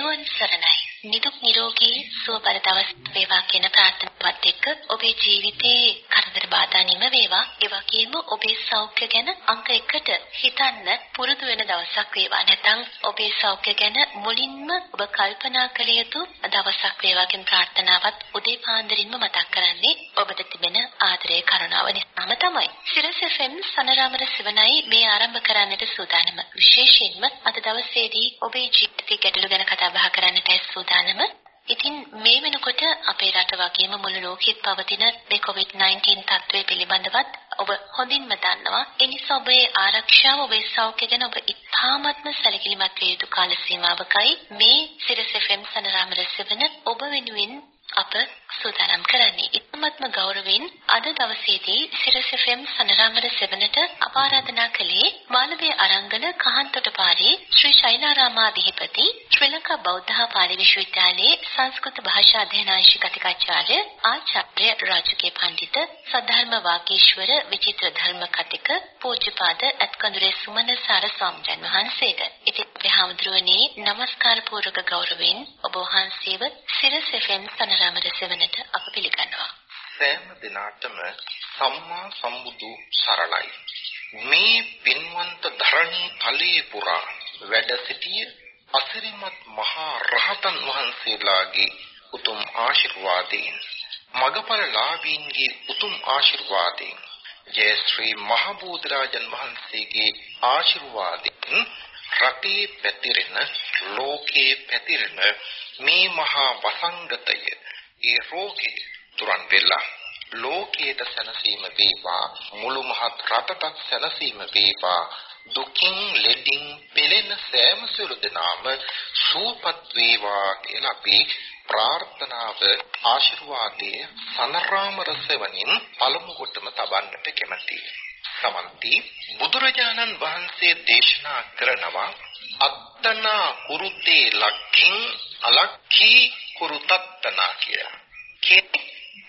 තෙරුවන් සරණයි. නිදුක් නිරෝගී සුවපත් දවස් වේවා කියන ප්‍රාර්ථනාවත් එක්ක ඔබේ ජීවිතේ කරදර බාධා නිම වේවා. ඒ වගේම ඔබේ සෞඛ්‍ය ගැන අංක 1ට හිතන්න පුරුදු වෙන දවසක් වේවා. නැත්නම් ඔබේ සෞඛ්‍ය ගැන මුලින්ම ඔබ කල්පනා කළ යුතු දවසක් වේවා කියන ප්‍රාර්ථනාවත් උදේ පාන්දරින්ම මතක් කරන්නේ ඔබට තිබෙන ආදරය කරුණාව නිසාම තමයි. සිරස FM සනරාමර සිවනයි මේ ආරම්භ කරන්නට සූදානම. විශේෂයෙන්ම අද දවසේදී ඔබේ ජීවිතය ගැටලු ගැන කතා බහ කරන්නටයි සූදානම. ඉතින් මේ වෙනකොට අපේ රට වගේම මුළු ලෝකෙත් පවතින මේ COVID-19 තත්ත්වය පිළිබඳවත් ඔබ හොඳින්ම දන්නවා. ඒ නිසා ඔබේ ආරක්ෂාව ඔබේ සෞඛ්‍ය ගැන ඔබ ඉතාමත්ම සැලකිලිමත් විය යුතු කාල සීමාවකයි මේ සිරස FM සනරාමර සෙවන ඔබ වෙනුවෙන් අප සූදානම් කරන්නේ. ඉක්මත්ම ගෞරවයෙන් අද දවසේදී සිරස FM සනරාමර සෙවනට අප ආරාධනා කළේ මාළවේ අරංගල කහන්තොට පාරේ ශ්‍රී ශෛලාරාමාධිපති ශ්‍රී ලංකා බෞද්ධ පාලි විශ්වවිද්‍යාලයේ සංස්කෘත භාෂා අධ්‍යනාංශ කතිකාචාර්ය ආචාර්ය රාජකීය පඬිත සද්ධර්ම වාගීශ්වර විචිත්‍ර ධර්ම කතික පූජ්‍යපාද අත්කඳුරේ සුමන සාර ස්වාමීන් වහන්සේට ඉතින් අපේ හැමදෙරුවනේ নমස්කාර පූර්වක ගෞරවයෙන් ඔබ වහන්සේව සිරස FM සනරාමර සෙවනට කරන්නට අප පිළිගන්නවා. සෑම දිනාටම සම්මා සම්බුදු සරණයි. මේ පින්වන්ත ධරණී තලයේ පුරා වැඩ සිටිය අසිරිමත් මහා රහතන් වහන්සේලාගේ උතුම් ආශිර්වාදයෙන් මගපරලාභීන්ගේ උතුම් ආශිර්වාදයෙන් ජය ශ්‍රී මහබෝධිරාජන් වහන්සේගේ ආශිර්වාදයෙන් රටේ පැතිරෙන ලෝකේ පැතිරෙන මේ මහා වසංගතය ඒ රෝගේ තුරන් වෙලා ලෝකයට සැනසීම වේවා මුළු මහත් රටටත් සැනසීම වේවා දුකින් ලෙඩින් පෙළෙන සෑම සියලු දෙනාම සූපත් වේවා කියලා අපි ප්‍රාර්ථනාව ආශිර්වාදයේ සනරාම රසවණින් පළමු කොටම තබන්නට කැමැතියි. සමන්ති බුදුරජාණන් වහන්සේ දේශනා කරනවා අත්තනා කුරුතේ ලක්ඛින් අලක්ඛී කුරුතත්තනා කියලා. කෙනෙක්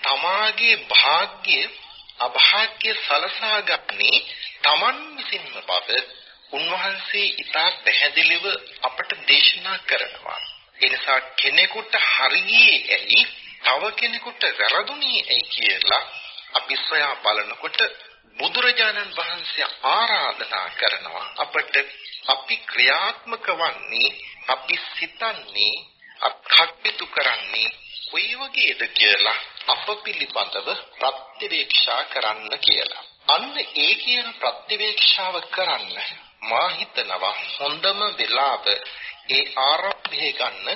තමාගේ වාග්ය අභාග්‍ය සලසා ගන්නේ Taman විසින්ම බව උන්වහන්සේ ඉතා පැහැදිලිව අපට දේශනා කරනවා. ඒ නිසා කෙනෙකුට හරියේ ඇයි තව කෙනෙකුට වැරදුනේ ඇයි කියලා අපි සොයා බලනකොට බුදුරජාණන් වහන්සේ ආරාධනා කරනවා අපට අපි ක්‍රියාත්මක වන්නේ අපි සිතන්නේ කටයුතු කරන්නේ කොයි වගේද කියලා අප පිළිබඳව ප්‍රත්‍යවේක්ෂා කරන්න කියලා. අන්න ඒ කියන ප්‍රත්‍යවේක්ෂාව කරන්න මා හිතනවා හොඳම වෙලාව ඒ ආරම්භය ගන්න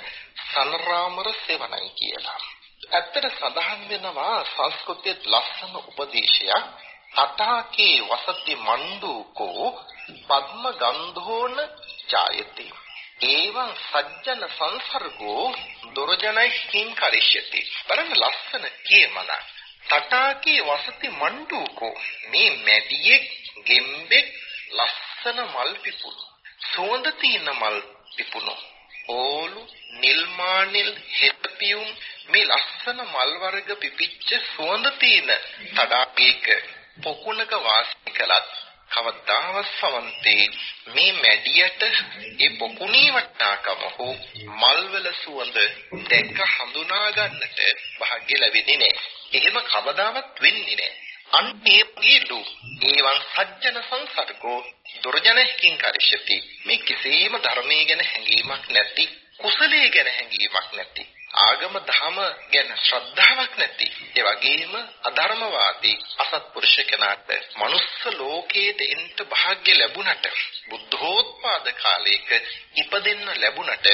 සනරාමර සෙවණයි කියලා. ඇත්තට සඳහන් වෙනවා සංස්කෘතියේ ලස්සන උපදේශයක් අටාකේ වසති මණ්ඩූකෝ පద్ම ගන්ධෝන ජායති. ඒවං සජ්ජන සංසර්ගෝ දුරජනයි කිං කරිෂ්‍යති. බලන්න ලස්සන කියමන. තටාකේ වසති මණ්ඩූකෝ මේ මැදියේ ගෙම්බෙක් ලස්සන මල් පිපුණු. සුවඳ තියෙන මල් පිපුණු. ඕලු නිල් මානිල් හෙප්පියුම් මේ ලස්සන මල් වර්ග පිපිච්ච සුවඳ තියෙන තඩාකේක පොකුණක වාසය කළත් කවදාවත් සමන්තේ මේ මැඩියට ඒ පොකුණේ වටාකම හෝ මල්වල සුවඳ දැක්ක හඳුනා ගන්නට වාග්ය ලැබෙන්නේ නැහැ. එහෙම කවදාවත් වෙන්නේ නැහැ. අන්නේ පිළු ඒවන් සජ්ජන සංසර්ගෝ දුර්ජනහිකින් කරිෂති මේ කිසියම් ධර්මයේ ගැන හැඟීමක් නැති කුසලයේ ගැන හැඟීමක් නැති ආගම ධම ගැන ශ්‍රද්ධාවක් නැති ඒ වගේම අධර්මවාදී අසත්පුරුෂ කෙනාට මනුස්ස ලෝකයට එන්න වාග්ය ලැබුණට බුද්ධෝත්පාද කාලයක ඉපදෙන්න ලැබුණට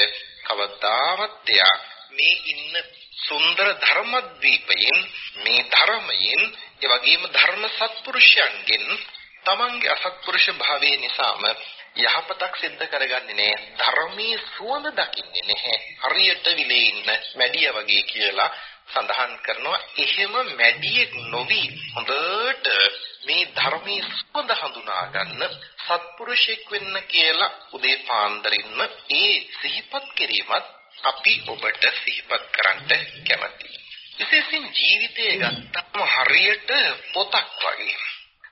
කවදාවත් එයා මේ ඉන්න සුන්දර ධර්මද්වීපයෙන් මේ ධර්මයෙන් ඒ වගේම ධර්ම සත්පුරුෂයන්ගෙන් තමන්ගේ අසත්පුරුෂ භාවයේ නිසාම යහපතක් සිද්ධ කරගන්නේ නැහැ ධර්මයේ සුවඳ දකින්නේ නැහැ. හරියට විලේ ඉන්න මැඩිය වගේ කියලා සඳහන් කරනවා. එහෙම මැඩියෙක් නොවි හොඳට මේ ධර්මයේ සුවඳ හඳුනා ගන්න සත්පුරුෂෙක් වෙන්න කියලා උදේ පාන්දරින්ම ඒ සිහිපත් කිරීමත් අපි ඔබට සිහිපත් කරන්න කැමතියි. විශේෂයෙන් ජීවිතය ගත්තම හරියට පොතක් වගේ.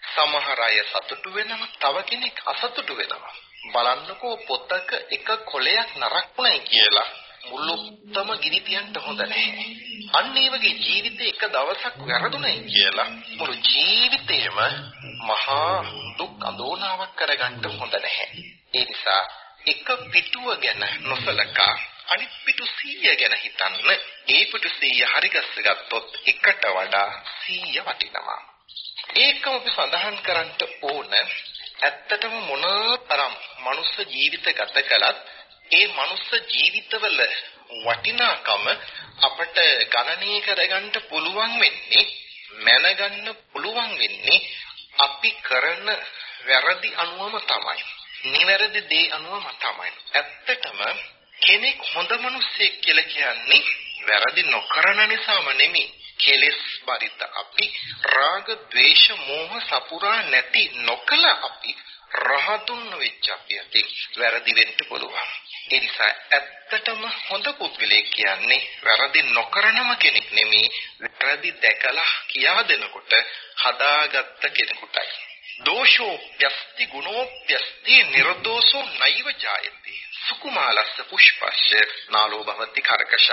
සමහර අය සතුටු වෙනවා තව කෙනෙක් අසතුටු වෙනවා බලන්නකෝ පොතක එක කොලයක් නරක් වුණයි කියලා මුළුත්තම ගිනි තියන්න හොඳ නැහැ. අන්න ඒ වගේ ජීවිතේ එක දවසක් වැරදුණයි කියලා මුළු ජීවිතේම මහා දුක් අඳෝනාවක් කරගන්න හොඳ නැහැ. ඒ නිසා එක පිටුව ගැන නොසලකා අනිත් පිටු 100 ගැන හිතන්න. ඒ පිටු 100 හරිගස්ස ගත්තොත් එකට වඩා 100 වටිනවා. ඒකම අපි සඳහන් කරන්න ඕන ඇත්තටම මොනතරම් මනුස්ස ජීවිත ගත කළත් ඒ මනුස්ස ජීවිතවල වටිනාකම අපට ගණනය කරගන්න පුළුවන් වෙන්නේ මැනගන්න පුළුවන් වෙන්නේ අපි කරන වැරදි අනුවම තමයි. නිවැරදි දේ අනුවම තමයි. ඇත්තටම කෙනෙක් හොඳ මිනිසෙක් කියලා කියන්නේ වැරදි නොකරන නිසාම නෙමෙයි. කෙලෙස් බරිත අපි රාග, ద్వේෂ, මෝහ සපුරා නැති නොකල අපි රහතුන් වෙච්ච අපි ඇති වැරදි වෙන්න පුළුවන්. ඒ නිසා ඇත්තටම හොඳ පුද්ගලයෙක් කියන්නේ වැරදි නොකරනම කෙනෙක් නෙමෙයි වැරදි දැකලා කියා දෙනකොට හදාගත්ත කෙනෙකුටයි. දෝෂෝප්‍යස්ති ගුණෝප්‍යස්ති නිර්දෝෂෝ නෛව ජායති. සුකුමාලස්ස පුෂ්පස්ස නාලෝ භවති කරකශ.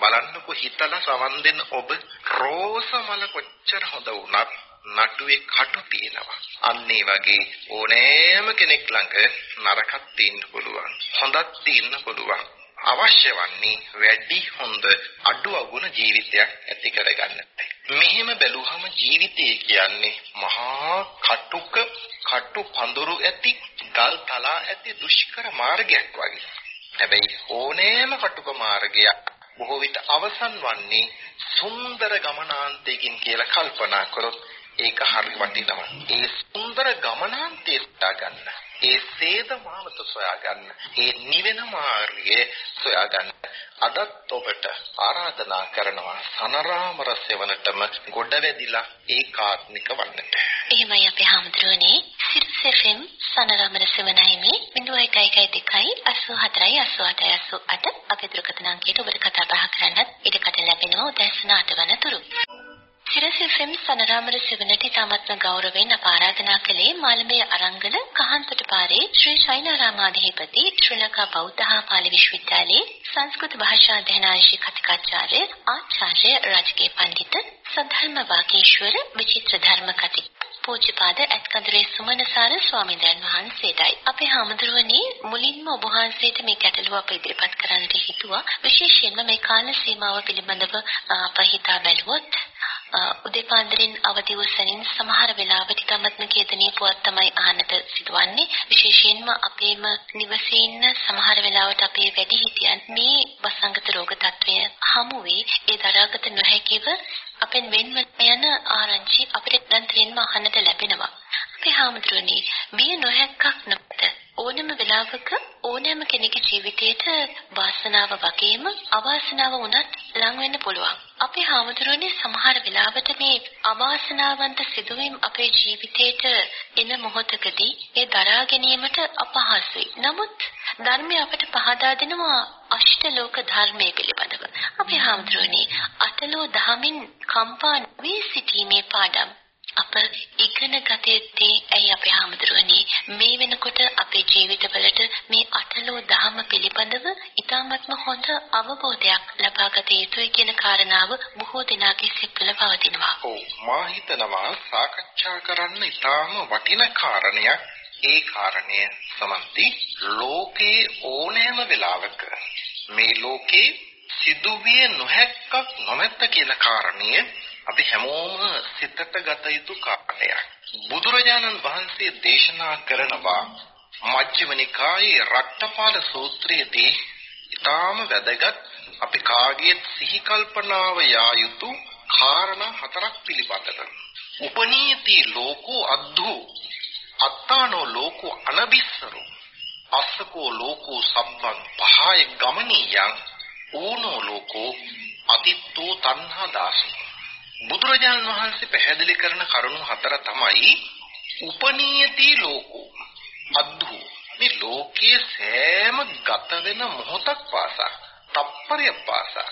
බලන්නකො හිතලා සවන් දෙන්න ඔබ රෝස මල කොච්චර හොඳ වුණත් නටුවේ කටු තියෙනවා. අන්න ඒ වගේ ඕනෑම කෙනෙක් ළඟ නරකක් තියෙන්න පුළුවන්. හොඳක් තියෙන්න පුළුවන්. අවශ්‍ය වන්නේ වැඩි හොඳ අඩු අගුණ ජීවිතයක් ඇති කරගන්නට. මෙහෙම බැලුවම ජීවිතය කියන්නේ මහා කටුක කටු පඳුරු ඇති ගල් තලා ඇති දුෂ්කර මාර්ගයක් වගේ. හැබැයි ඕනෑම කටුක මාර්ගයක් බොහෝ විට අවසන් වන්නේ සුන්දර ගමනාන්තයකින් කියලා කල්පනා කරොත් ඒක හරි වටිනවා. ඒ සුන්දර ගමනාන්තය සොයා ගන්න. ඒ සේද මාවත සොයා ගන්න. ඒ නිවෙන මාර්ගය සොයා ගන්න. අදත් ඔබට ආරාධනා කරනවා සනරාමර සෙවණටම ගොඩ වැදිලා ඒකාත්මික වන්නට. එහෙමයි අපේ හැමදෙරෝනේ සිරිසෙෆෙම් සනරාමර සෙවණයිමේ 0112 84 88 88 අපේ දුරකථන අංකයට ඔබට කතා බහ කරන්නත් ඉඩකඩ ලැබෙනවා උදැසන අටවන තුරු. සිරසිෆෙම් සනරාමර සෙවණට ඉතාමත්ම ගෞරවයෙන් අප ආරාධනා කළේ මාළඹේ අරංගල කහන්තොට පාරේ ශ්‍රී ශෛනාරාමාධිපති ශ්‍රී ලංකා බෞද්ධ හා පාලි විශ්වවිද්‍යාලයේ සංස්කෘත භාෂා අධ්‍යනාංශික කතිකාචාර්ය ආචාර්ය රාජකීය පඬිත සද්ධර්ම වාගීශ්වර විචිත්‍ර ධර්ම කතික පූජ්‍යපාද ඇත්කඳුරේ සුමනසාර ස්වාමීන් වහන්සේටයි අපේ හාමුදුරුවනේ මුලින්ම ඔබ වහන්සේට මේ ගැටලුව අප ඉදිරිපත් කරන්නට හිතුවා විශේෂයෙන්ම මේ කාල සීමාව පිළිබඳව අප හිතා බැලුවොත් උදේ පාන්දරින් අවදි වූ සැනින් සමහර වෙලාවට ඉතාමත්ම කේතනීය පුවත් තමයි අහන්නට සිදුවන්නේ. විශේෂයෙන්ම අපේම නිවසේ ඉන්න සමහර වෙලාවට අපේ වැඩිහිටියන් මේ වසංගත රෝග තත්වය හමු වී ඒ දරාගත නොහැකිව අපෙන් වෙන්ව යන ආරංචි අපිට නිරන්තරයෙන්ම අහන්නට ලැබෙනවා. අපේ හාමුදුරනේ බිය නොහැක්කක් නැත ඕනෑම වෙලාවක ඕනෑම කෙනෙකුගේ ජීවිතේට වාසනාව වගේම අවාසනාව වුණත් ලං වෙන්න පුළුවන්. අපේ හාමුදුරනේ සමහර වෙලාවට මේ අවාසනාවන්ත සිදුවීම් අපේ ජීවිතේට එන මොහොතකදී ඒ දරා ගැනීමට අපහසුයි. නමුත් ධර්මය අපට පහදා දෙනවා අෂ්ටලෝක ධර්මයේ පිළිබඳව. අපේ හාමුදුරනේ අටලෝ දහමින් කම්පා වී සිටීමේ පාඩම් අප ඉගෙන ගත යුත්තේ ඇයි අපේ හැමදෙරෝනි මේ වෙනකොට අපේ ජීවිතවලට මේ අටලෝ දහම පිළිබඳව ඊටාත්ම හොඳ අවබෝධයක් ලබා ගත යුතුයි කියන කාරණාව බොහෝ දෙනාගේ සිත් තුළ පවතිනවා. ඔව්. මා හිතනවා සාකච්ඡා කරන්න ඊටාම වටින කාරණයක් ඒ කාරණය සමන්ති. ලෝකේ ඕනෑම වෙලාවක මේ ලෝකේ සිදුවිය නොහැක්කක් නොමැත්ත කියන කාරණය අපි හැමෝම සිතට ගත යුතු කාරණයක්. බුදුරජාණන් වහන්සේ දේශනා කරනවා මජ්ක්‍ධිම නිකායේ රක්තපාල සූත්‍රයේදී ඊටාම වැදගත් අපි කාගේ සිහි කල්පනාව යා යුතු කාරණා හතරක් පිළිබඳව. උපනීති ලෝකෝ අද්දු අත්තානෝ ලෝකෝ අනබිස්සරෝ අස්සකෝ ලෝකෝ සම්බන් පහය ගමනීයං ඌනෝ ලෝකෝ අතිත්තෝ තණ්හා දාසෝ. බුදුරජාණන් වහන්සේ පැහැදිලි කරන කරුණු හතර තමයි උපනීයති ලෝකෝ අද්දු. මේ ලෝකයේ සෑම ගත වෙන මොහොතක් පාසා තප්පරයක් පාසා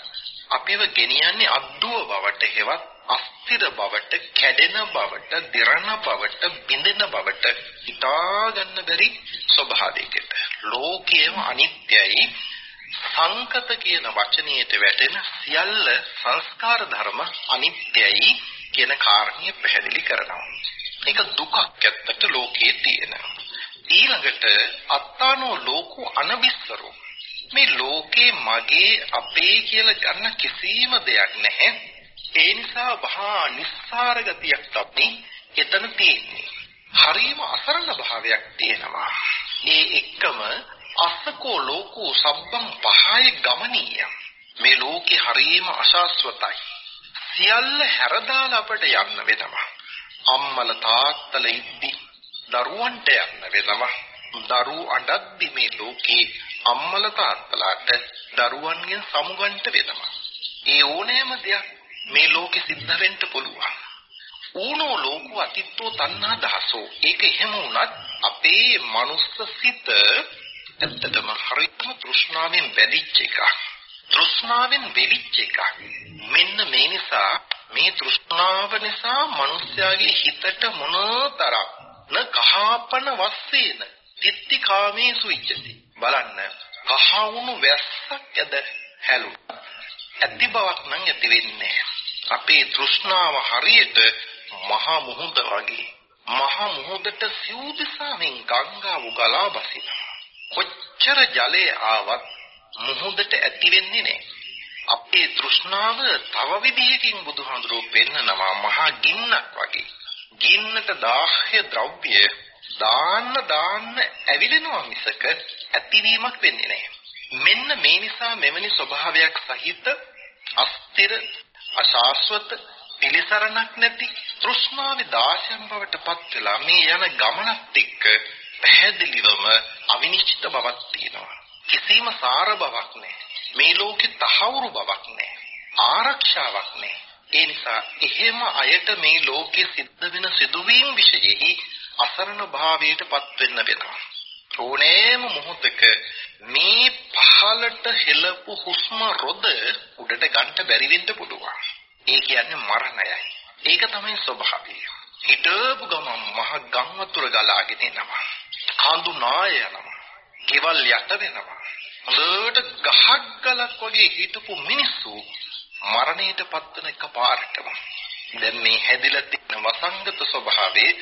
අපිව ගෙනියන්නේ අද්දුව බවට හෙවත් අස්තිර බවට කැඩෙන බවට දිරණ බවට බිඳෙන බවට හිතා ගන්න බැරි ස්වභාවයකට. ලෝකයේම අනිත්‍යයි සංකත කියන වචනයට වැටෙන සියල්ල සංස්කාර ධර්ම අනිත්‍යයි කියන කාරණිය පැහැදිලි කරනවා. ඒක දුකක් ඇත්තට ලෝකයේ තියෙනවා. ඊළඟට අත්තානෝ ලෝකෝ අනබිස්සරෝ මේ ලෝකේ මගේ අපේ කියලා ගන්න කිසිම දෙයක් නැහැ. ඒ නිසා වහා නිස්සාර ගතියක් තමයි එතන තියෙන්නේ. හරීම අසරණ භාවයක් තියෙනවා. ඒ එක්කම අස්සකෝ ලෝකෝ සබ්බම් පහය ගමනීය. මේ ලෝකේ හරීම අශාස්වතයි. සියල්ල හැරදාලා අපට යන්න වෙනවා. අම්මල තාත්තල ඉද්දි දරුවන්ට යන්න වෙනවා. දරු අඬද්දි මේ ලෝකේ අම්මල තාත්තලාට දරුවන්ගෙන් සමුගන්ට වෙනවා. ඒ ඕනෑම දෙයක් මේ ලෝකෙ සිද්ධ වෙන්න පුළුවන්. ඌනෝ ලෝකෝ අතිත්තෝ තණ්හා දහසෝ. ඒක එහෙම වුණත් අපේ මනුස්ස සිත ඇත්තටම හරියටම තෘෂ්ණාවෙන් වැඩිච්ච එකක්. තෘෂ්ණාවෙන් වෙලිච්ච එකක්. මෙන්න මේ නිසා මේ තෘෂ්ණාව නිසා මිනිස්යාගේ හිතට මොනතරම් න කහපන වස්සේන තිත්ති කාමේසු ඉච්ඡති බලන්න කහවුණු වැස්සක් ඇද හැලු ඇති බවක් නම් ඇති වෙන්නේ අපේ තෘෂ්ණාව හරියට මහා මුහුද වගේ මහා මුහුදට සිව් දිසාවෙන් ගංගාව ගලා බසිනවා කොච්චර ජලය ආවත් මුහුදට ඇති වෙන්නේ නැහැ අපේ තෘෂ්ණාව තව විදිහකින් බුදුහාඳුරෝ පෙන්නනවා මහා ගින්නක් වගේ. ගින්නට දාහ්‍ය ද්‍රව්‍ය දාන්න දාන්න ඇවිලෙනවා මිසක ඇතිවීමක් වෙන්නේ නැහැ. මෙන්න මේ නිසා මෙවැනි ස්වභාවයක් සහිත අස්තිර අශාස්වත පිළිසරණක් නැති තෘෂ්ණාවේ දාශයන් බවට පත් වෙලා මේ යන ගමනත් එක්ක පැහැදිලිවම අවිනිශ්චිත බවක් තියෙනවා. කිසිම සාර බවක් නැහැ. මේ ලෝකේ තහවුරු බවක් නැහැ. ආරක්ෂාවක් නැහැ. ඒ නිසා එහෙම අයට මේ ලෝකේ සිද්ධ වෙන සිදුවීම් විශේෂෙහි අසරණ භාවයට පත් වෙන්න වෙනවා. ඕනෑම මොහොතක මේ පහලට හෙළපු හුස්ම රොද උඩට ගන්න බැරි වෙන්න පුළුවන්. ඒ කියන්නේ මරණයයි. ඒක තමයි ස්වභාවය. හිටපු ගමන් මහ ගම් වතුර ගලාගෙන එනවා. කඳු නාය යනවා. කෙවල් යට වෙනවා. හොඳට ගහක් ගලක් වගේ හිටපු මිනිස්සු මරණයට පත්වන එකපාරටම. දැන් මේ හැදිලා තියෙන වසංගත ස්වභාවයේ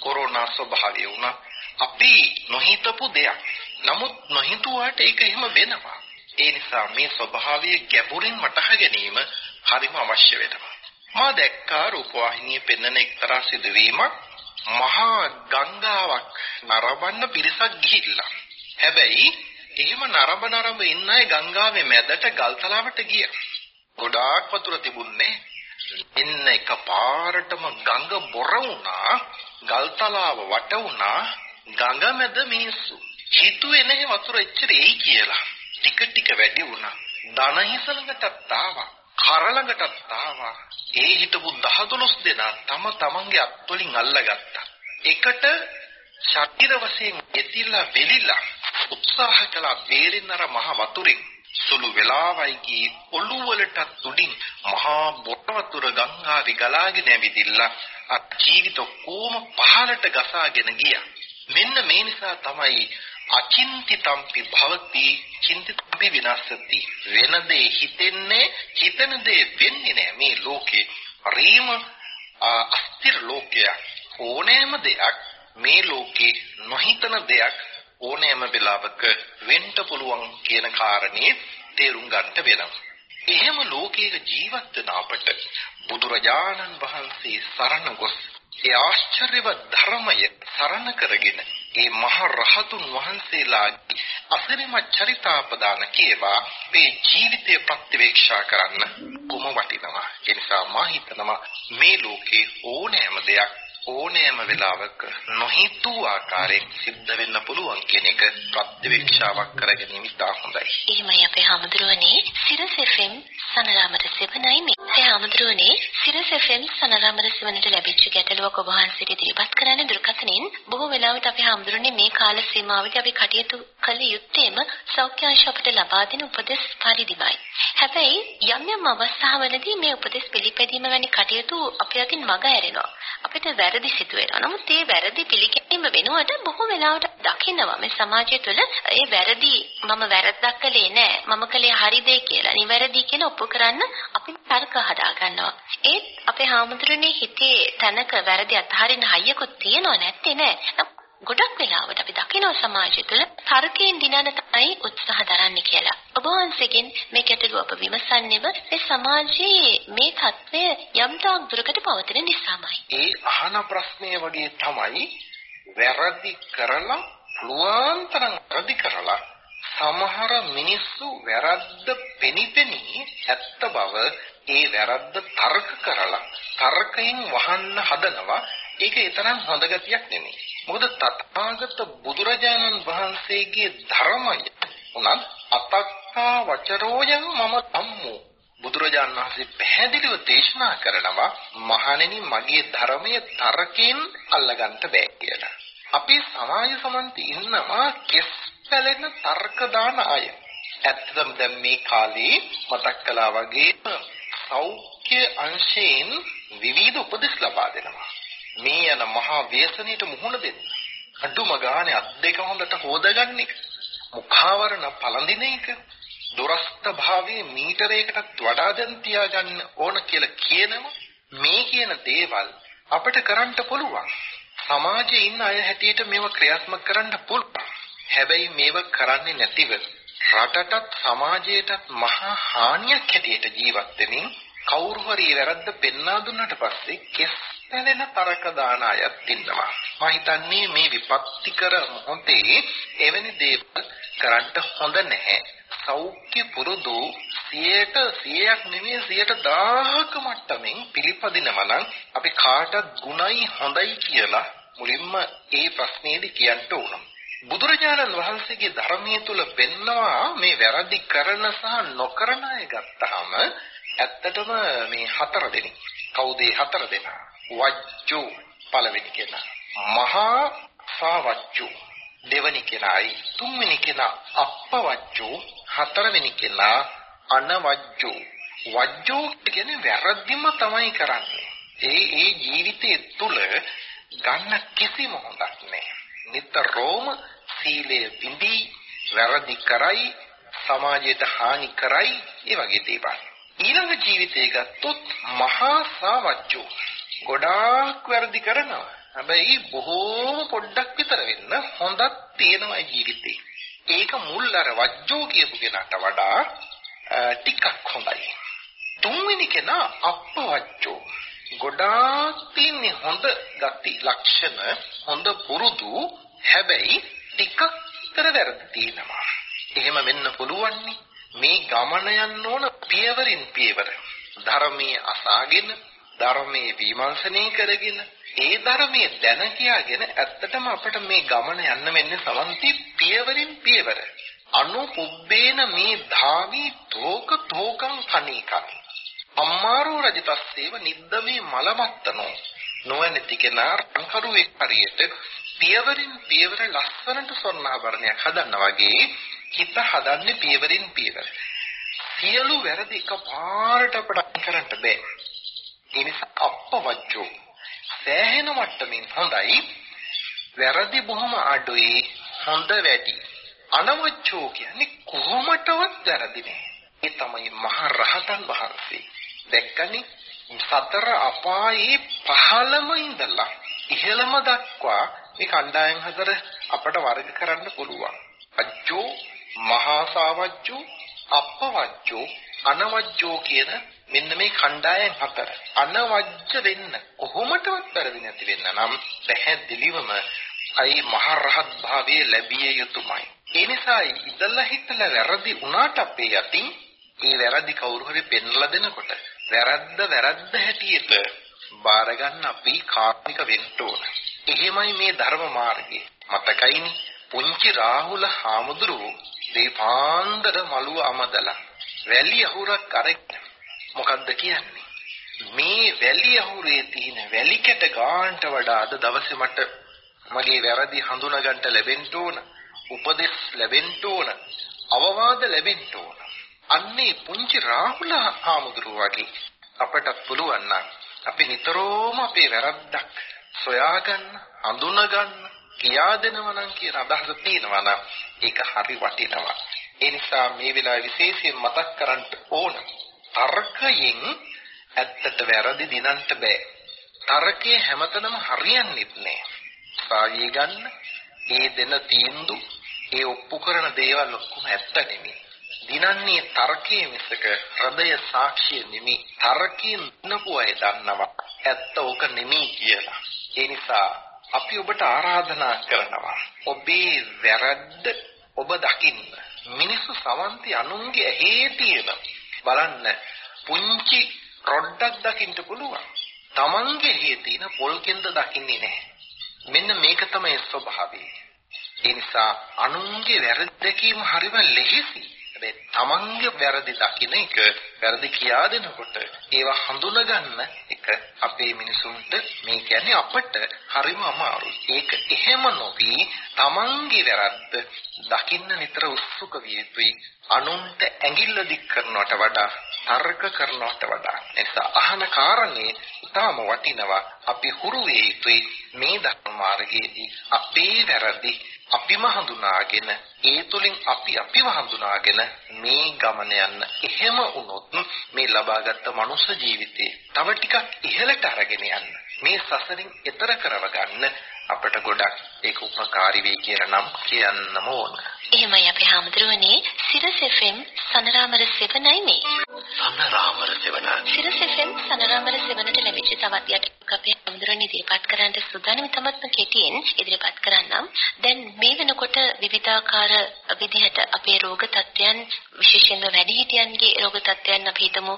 කොරෝනා ස්වභාවය වුණා. අපි නොහිතපු දෙයක්. නමුත් නොහිතුවාට ඒක එහෙම වෙනවා. ඒ නිසා මේ ස්වභාවය ගැඹුරින් වටහා ගැනීම හරිම අවශ්‍ය වෙනවා. මා දැක්කා රූපවාහිනියේ පෙන්වන එක්තරා සිදුවීමක්. මහා ගංගාවක් නරඹන්න පිරිසක් ගිහිල්ලා හැබැයි එහෙම නරඹ නරඹ ඉන්න අය ගංගාවේ මැදට ගල්තලාවට ගියා. ගොඩාක් වතුර තිබුණේ. එන්න එකපාරටම ගඟ බොර වුණා, ගල්තලාව වට වුණා, ගඟ මැද මිනිස්සු. හිතුවේ නැහැ වතුර එච්චර එයි කියලා. ටික ටික වැඩි වුණා. දන හිස ළඟටත් ආවා. කර ළඟටත් ආවා. ඒ හිටපු 10 12 දෙනා තම තමන්ගේ අත්වලින් අල්ලගත්තා. එකට ශරීර වශයෙන් එතිලා වෙලිලා උත්සාහ කළා බේරෙන්න අර මහ වතුරෙන් සුළු වෙලාවයි ගියේ ඔළුව වලට උඩින් මහා බොට වතුර ගංගාවේ ගලාගෙන ඇවිදිලා අත් ජීවිත කොම පහලට ගසාගෙන ගියා මෙන්න මේ නිසා තමයි අචින්තිතම්පි භවති චින්තිතම්පි විනාශති වෙන දේ හිතෙන්නේ හිතන දේ වෙන්නේ නැහැ මේ ලෝකේ හරිම අස්තිර ලෝකයක්. ඕනෑම දෙයක් මේ ලෝකේ නොහිතන දෙයක් ඕනෑම වෙලාවක වෙන්න පුළුවන් කියන කාරණේ තේරුම් ගන්නට වෙනවා. එහෙම ලෝකයක ජීවත් වෙන අපට බුදුරජාණන් වහන්සේ සරණ ගොස් ඒ ආශ්චර්යවත් ධර්මය සරණ කරගෙන ඒ මහ රහතුන් වහන්සේලාගේ අසිරිමත් චරිතාපදාන කියවා මේ ජීවිතය ප්‍රතිවේක්ෂා කරන්න කොම වටිනවා. ඒ නිසා මා හිතනවා මේ ලෝකේ ඕනෑම දෙයක් ඕනෑම වෙලාවක නොහිතූ ආකාරයෙන් සිද්ධ වෙන්න පුළුවන් කියන එක ප්‍රත්‍යවේක්ෂාවක් කරගැනීම ඉතා හොඳයි. එහෙමයි අපේ හැමදෙරෝනේ සිරස් FM සනරාමර සෙවණයි මේ. ඒ හාමුදුරුවනේ සිරස් FM සනරාමර සෙවණට ලැබිච්ච ගැටලුවක් ඔබ වහන්සේට ඉදිරිපත් කරන්න දුරකථනයෙන් බොහෝ වෙලාවට අපි හාමුදුරුවනේ මේ කාල සීමාවේදී අපි කටයුතු කළ යුත්තේම සෞඛ්‍ය අංශ අපට ලබා දෙන උපදෙස් පරිදිමයි. හැබැයි යම් යම් අවස්ථාවලදී මේ උපදෙස් පිළිපැදීම වැනි කටයුතු අපි අතින් මග ඇරෙනවා. අපිට වැරදි සිදු වෙනවා. නමුත් මේ වැරදි පිළිගැනීම වෙනුවට බොහෝ වෙලාවට දකිනවා මේ සමාජය තුළ ඒ වැරදි මම වැරද්දක් කළේ නෑ. මම කළේ හරි දේ කියලා. නිවැරදි කියලා ඔප්පු කරන්න අපි තර්ක හදා ගන්නවා. ඒත් අපේ හාමුදුරනේ හිතේ තනක වැරදි අතහරින්න හයියකුත් තියෙනව නැත්තේ නෑ. ගොඩක් වෙලාවට අපි දකිනවා සමාජය තුළ තර්කයෙන් දිනන තමයි උත්සාහ දරන්නේ කියලා. ඔබ වහන්සේගෙන් මේ ගැටලුව අප විමසන්නේව මේ සමාජයේ මේ తත්වය යම් තාක් දුරකට පවතින නිසාමයි. ඒ අහන ප්‍රශ්නය වගේ තමයි වැරදි කරලා පුළුවන් තරම් වැරදි කරලා සමහර මිනිස්සු වැරද්ද පෙනිපෙනි ඇත්ත බව ඒ වැරද්ද තර්ක කරලා තර්කයෙන් වහන්න හදනවා ඒක ඊතරම් හොඳ ගතියක් නෙමෙයි මොකද තථාගත බුදුරජාණන් වහන්සේගේ ධර්මය උනත් අතක්කා වචරෝයන් මම ධම්මෝ බුදුරජාණන් වහන්සේ පැහැදිලිව දේශනා කරනවා මහණෙනි මගේ ධර්මයේ තර්කයෙන් අල්ලගන්න බෑ කියලා. අපි සමාජ සමන්ති ඉන්නවා කෙස් පැලෙන තර්ක දාන අය. ඇත්තටම දැන් මේ කාලේ මතක් කළා වගේ සෞඛ්‍ය අංශයෙන් විවිධ උපදෙස් ලබා දෙනවා. මේ යන මහා ව්‍යසනයට මුහුණ දෙන්න. අඩුම ගානේ අත් දෙක හොඳට හොදගන්න එක. මුඛාවරණ පළඳින එක. දුරස්ත භාවයේ මීටරයකටත් වඩා දැන් තියාගන්න ඕන කියලා කියනවා. මේ කියන දේවල් අපිට කරන්න පුළුවන්. සමාජයේ ඉන්න අය හැටියට මේව ක්‍රියාත්මක කරන්න පුළුවන්. හැබැයි මේව කරන්නේ නැතිව රටටත් සමාජයටත් මහා හානියක් හැටියට ජීවත් වෙමින් කවුරු හරි වැරද්ද පෙන්වා දුන්නට පස්සේ කෙස් පැලෙන තරක දාන අයත් ඉන්නවා. මම හිතන්නේ මේ විපත්තිකර මොහොතේ එවැනි දේවල් කරන්න හොඳ නැහැ. සෞඛ්‍ය පුරුදු 100ට 100ක් නෙමෙයි 11000ක මට්ටමින් පිළිපදිනවා නම් අපි කාටත් ගුණයි හොඳයි කියලා මුලින්ම ඒ ප්‍රශ්නේදී කියන්න ඕන. බුදුරජාණන් වහන්සේගේ ධර්මයේ තුල පෙන්නවා මේ වැරදි කරන සහ නොකරන අය ගත්තාම ඇත්තටම මේ හතර දෙනෙක්. කවුද හතර දෙනා? වජ්ජු පළවෙනි කෙනා. මහා සාවජ්ජු දෙවෙනි කෙනායි තුන්වෙනි කෙනා අප්පවජ්ජු හතරවෙනි කෙනා අනවජ්ජු වජ්ජු කියන්නේ වැරදිම තමයි කරන්නේ. ඒ ඒ ජීවිතයේ තුල ගන්න කිසිම හොඳක් නැහැ. නිතරම සීලය බිඳී වැරදි කරයි සමාජයට හානි කරයි ඒ වගේ දේවල්. ඊළඟ ජීවිතය ගත්තොත් මහා සාවජ්ජෝ ගොඩාක් වැරදි කරනවා. හැබැයි බොහෝම පොඩ්ඩක් විතර වෙන්න හොඳක් තියෙනවා ජීවිතේ. ඒක මුල් අර වජ්ජෝ කියපු කෙනාට වඩා ටිකක් හොඳයි. තුන්වෙනි කෙනා අප්පවජ්ජෝ ගොඩාක් තින්නේ හොඳ ගති ලක්ෂණ හොඳ පුරුදු හැබැයි ටිකක් කර වැරදි තියෙනවා. එහෙම වෙන්න පුළුවන් මේ ගමන යන්න ඕන පියවරින් පියවර. ධර්මයේ අසාගෙන ධර්මයේ විමර්ශනය කරගෙන ඒ ධර්මයේ දැන කියාගෙන ඇත්තටම අපිට මේ ගමන යන්න වෙන්නේ සමන්ති පියවරින් පියවර. අනුපුබ්බේන මේ ධාවි තෝක තෝකං කණීකමි. අම්මාරෝ රජතස්සේව නිද්දමේ මලමත්තනෝ. නොවැනති කෙනා රංකරුවෙක් හරියට පියවරින් පියවර ලස්සනට ස්වර්ණාභරණයක් හදන්න වගේ හිත හදන්නේ පියවරින් පියවර. සියලු වැරදි එකපාරට අපට කරන්න බෑ. ඒ නිසා අපවජ්ජෝ. සෑහෙන මට්ටමින් හොඳයි. වැරදි බොහොම අඩුයි. හොඳ වැඩි. අනවජ්ජෝ කියන්නේ කොහොමටවත් වැරදි නෑ. ඒ තමයි මහ රහතන් වහන්සේ. දැක්කනේ සතර අපායේ පහළම ඉඳලා ඉහළම දක්වා මේ කණ්ඩායම් හතර අපට වර්ග කරන්න පුළුවන්. අජ්ජෝ මහා සාවජ්ජෝ අපවජ්ජෝ අනවජ්ජෝ කියන මෙන්න මේ කණ්ඩායම් හතර. අනවජ්‍ය වෙන්න කොහොමටවත් වැරදි නැති වෙන්න නම් පැහැදිලිවම අයි මහරහත් භාවයේ ලැබිය යුතුමයි. ඒ නිසා ඉඳලා හිටලා වැරදි වුණාට අපේ යටින් ඒ වැරදි කවුරු හරි පෙන්ලා දෙනකොට වැරද්ද වැරද්ද හැටියට බාර ගන්න අපි කාර්මික වෙන්න ඕන. එහෙමයි මේ ධර්ම මාර්ගය. මතකයිනේ පුංචි රාහුල හාමුදුරුවෝ දීපාන්දර මළුව අමදලා වැලි අහුරක් අරගෙන මොකද්ද කියන්නේ? මේ වැලි අහුරේ තියෙන වැලි කැට ගාන්ට වඩා අද දවසේ මට මගේ වැරදි හඳුනා ගන්නට ලැබෙන්න ඕන. උපදෙස් ලැබෙන්න ඕන. අවවාද ලැබෙන්න ඕන. අන්නේ පුංචි රාහුල හාමුදුරුවෝ වගේ අපට පුළුවන් නම් අපි නිතරම අපේ වැරද්දක් සොයාගන්න, හඳුනාගන්න, කියා දෙනවා නම් කියන අදහස තියෙනවා නම් ඒක හරි වටිනවා. ඒ නිසා මේ වෙලාවේ විශේෂයෙන් මතක් කරන්න ඕන. තර්කයෙන් ඇත්තට වැරදි දිනන්න බෑ. තර්කයේ හැමතැනම හරියන්නේත් නෑ. සාගී ගන්න, ඒ දෙන තීන්දුව, ඒ ඔප්පු කරන දේවල් ඔක්කොම ඇත්ත නෙමෙයි. දිනන්නේ තර්කයේ මිසක හෘදය සාක්ෂිය නෙමෙයි. තර්කයෙන් නපු අය දන්නවා. ඇත්ත ඕක නෙමෙයි කියලා. ඒ නිසා අපි ඔබට ආරාධනා කරනවා. ඔබේ වැරද්ද ඔබ දකින්න. මිනිස්සු සමන්ති අනුන්ගේ ඇහි තියෙන බලන්න පුංචි රොඩ්ඩක් දකින්න පුළුවන්. Tamange ඇහි තියෙන පොල් කෙන්ද දකින්නේ නැහැ. මෙන්න මේක තමයි ස්වභාවය. ඒ නිසා අනුන්ගේ වැරදි දැකීම හරිම ලෙහෙසි. හැබැයි තමන්ගේ වැරදි දකින්න එක වැරදි කියා දෙනකොට ඒවා හඳුනගන්න එක අපේ මිනිසුන්ට මේ කියන්නේ අපට හරිම අමාරුයි. ඒක එහෙම නොවි තමන්ගේ වැරද්ද දකින්න නිතර උත්සුක විය යුතුයි. අනුන්ට ඇඟිල්ල දික් කරනවට වඩා තර්ක කරනවට වඩා එසා අහන කාරණේ ඊටම වටිනවා අපි හුරු වේ යුතුයි මේ ධර්ම මාර්ගයේදී අපේ වැරදි අපිම හඳුනාගෙන ඒ තුලින් අපි අපිව හඳුනාගෙන මේ ගමන යන්න එහෙම වුණොත් මේ ලබාගත් මනුෂ්‍ය ජීවිතේ තව ටිකක් ඉහළට අරගෙන යන්න මේ සසරින් එතර කරව ගන්න අපට ගොඩක් ඒක උපකාරී වෙයි කියලා නම් කියන්නම ඕන. එහෙමයි අපේ හැමදෙරෝනේ සිරස් FM සනරාමර සෙවණයි මේ. සනරාමර සෙවණ. සිරස් FM සනරාමර සෙවණට ලැබිච්ච තවත් යට අපේ හැමදෙරෝනේ ඉදිරිපත් කරන්න සූදානම් තමත්ම කෙටියෙන් ඉදිරිපත් කරන්නම්. දැන් මේ වෙනකොට විවිධාකාර විදිහට අපේ රෝග තත්ත්වයන් විශේෂයෙන්ම වැඩිහිටියන්ගේ රෝග තත්ත්වයන් අපි හිතමු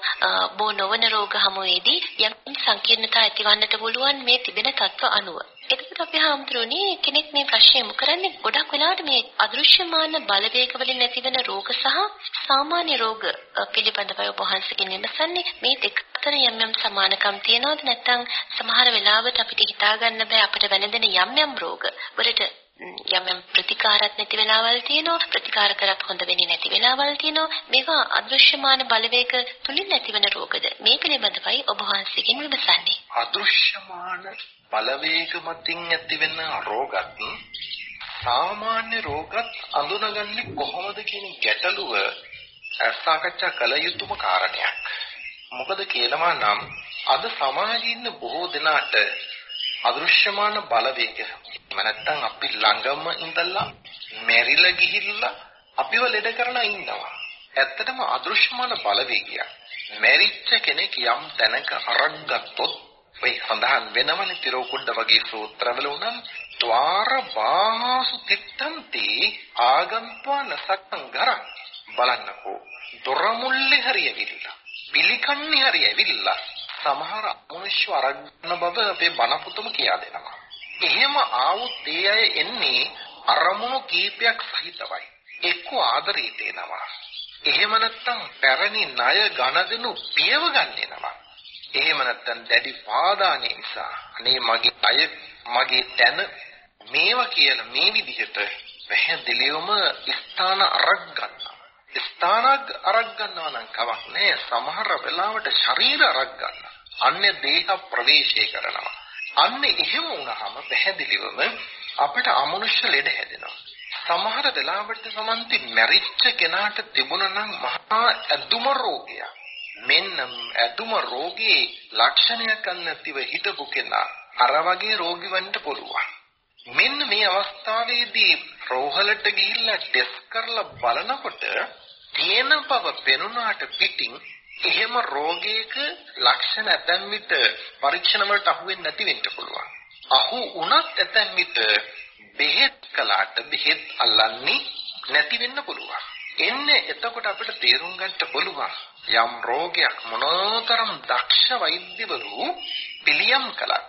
බෝ නොවන රෝග හමුවේදී යම් සංකීර්ණතා ඇතිවන්නට පුළුවන් මේ තිබෙන තත්ත්ව අනුව. එතකොට අපි හාමුදුරනේ කෙනෙක් මේ ප්‍රශ්නේ යොමු කරන්නේ ගොඩක් වෙලාවට මේ අදෘශ්‍යමාන බලවේග වලින් ඇතිවන රෝග සහ සාමාන්‍ය රෝග පිළිබඳව ඔබ වහන්සේගෙන් විමසන්නේ මේ දෙක අතර යම් යම් සමානකම් තියනවද? නැත්නම් සමහර වෙලාවට අපිට හිතා ගන්න බෑ අපිට වැළඳෙන යම් යම් රෝග වලට යම් යම් ප්‍රතිකාරات නැති වෙලාවල් තියෙනවා ප්‍රතිකාර කරත් හොඳ වෙන්නේ නැති වෙලාවල් තියෙනවා මේවා අදෘශ්‍යමාන බලවේග තුලින් නැතිවන රෝගද මේ පිළිබඳවයි ඔබ වහන්සේගෙන් විමසන්නේ අදෘශ්‍යමාන බලවේග මතින් ඇතිවෙන රෝගත් සාමාන්‍ය රෝගත් අඳුනගන්නේ කොහොමද කියන ගැටලුව සාකච්ඡා කළ යුතුම කාරණයක්. මොකද කියනවා නම් අද සමාජයේ ඉන්න බොහෝ දෙනාට අදෘශ්‍යමාන බලවේග නැත්තම් අපි ළඟම ඉඳලා මෙරිලා ගිහිල්ලා අපිව ලෙඩ කරන ඉන්නවා. ඇත්තටම අදෘශ්‍යමාන බලවේගයක්. මෙරිච්ච කෙනෙක් යම් තැනක අරන් ගත්තොත් ඔය සඳහන් වෙනවනේ තිරෝකුඩ වගේ සූත්‍රවල උනම් ద్వාර බාහසු තිත්තන්ති ආගම්පා නසක්කං ගරං බලන්නකෝ දොර මුල්ලේ හරියවිලා පිළිකන්නේ හරියවිලා සමහර අමනුෂ්‍ය අරගෙන බව අපේ බණ පුතම කියා දෙනවා. එහෙම ආවොත් ඒ අය එන්නේ අරමුණු කීපයක් සහිතවයි. එක්ක ආදරයට එනවා. එහෙම නැත්නම් පැරණි ණය ගණදෙනු පියව ගන්නෙනවා. එහෙම නැත්නම් දැඩි පාදානය නිසා අනේ මගේ අය මගේ තන මේවා කියලා මේ විදිහට පැහැදිලිවම ස්ථාන අරක් ගන්නවා. ස්ථානක් අරක් ගන්නවා නම් කවක් නෑ සමහර වෙලාවට ශරීර අරක් ගන්නවා. අන්‍ය දේහ ප්‍රවේශය කරනවා. අන්න එහෙම වුණාම පැහැදිලිවම අපිට අමනුෂ්‍ය ලෙඩ හැදෙනවා. සමහර වෙලාවට සමන්ති මැරිච්ච කෙනාට තිබුණා නම් මහා ඇදුම රෝගයක්. මෙන්න ඇදුම රෝගී ලක්ෂණයක් නැතිව හිටපු කෙනා අර වගේ රෝගී වෙන්න පුළුවන්. මෙන්න මේ අවස්ථාවේදී රෝහලට ගිහිල්ලා ටෙස්ට් කරලා බලනකොට තියෙන බව පෙනුනාට පිටින් එහෙම රෝගයක ලක්ෂණ ඇතැම් විට පරීක්ෂණ වලට අහු වෙන්නේ නැති වෙන්න පුළුවන්. අහු වුණත් ඇතැම් විට බෙහෙත් කළාට බෙහෙත් අල්ලන්නේ නැති වෙන්න පුළුවන්. එන්නේ එතකොට අපිට තේරුම් ගන්න පුළුවන් යම් රෝගයක් මොනතරම් දක්ෂ වෛද්‍යවරු පිළියම් කළත්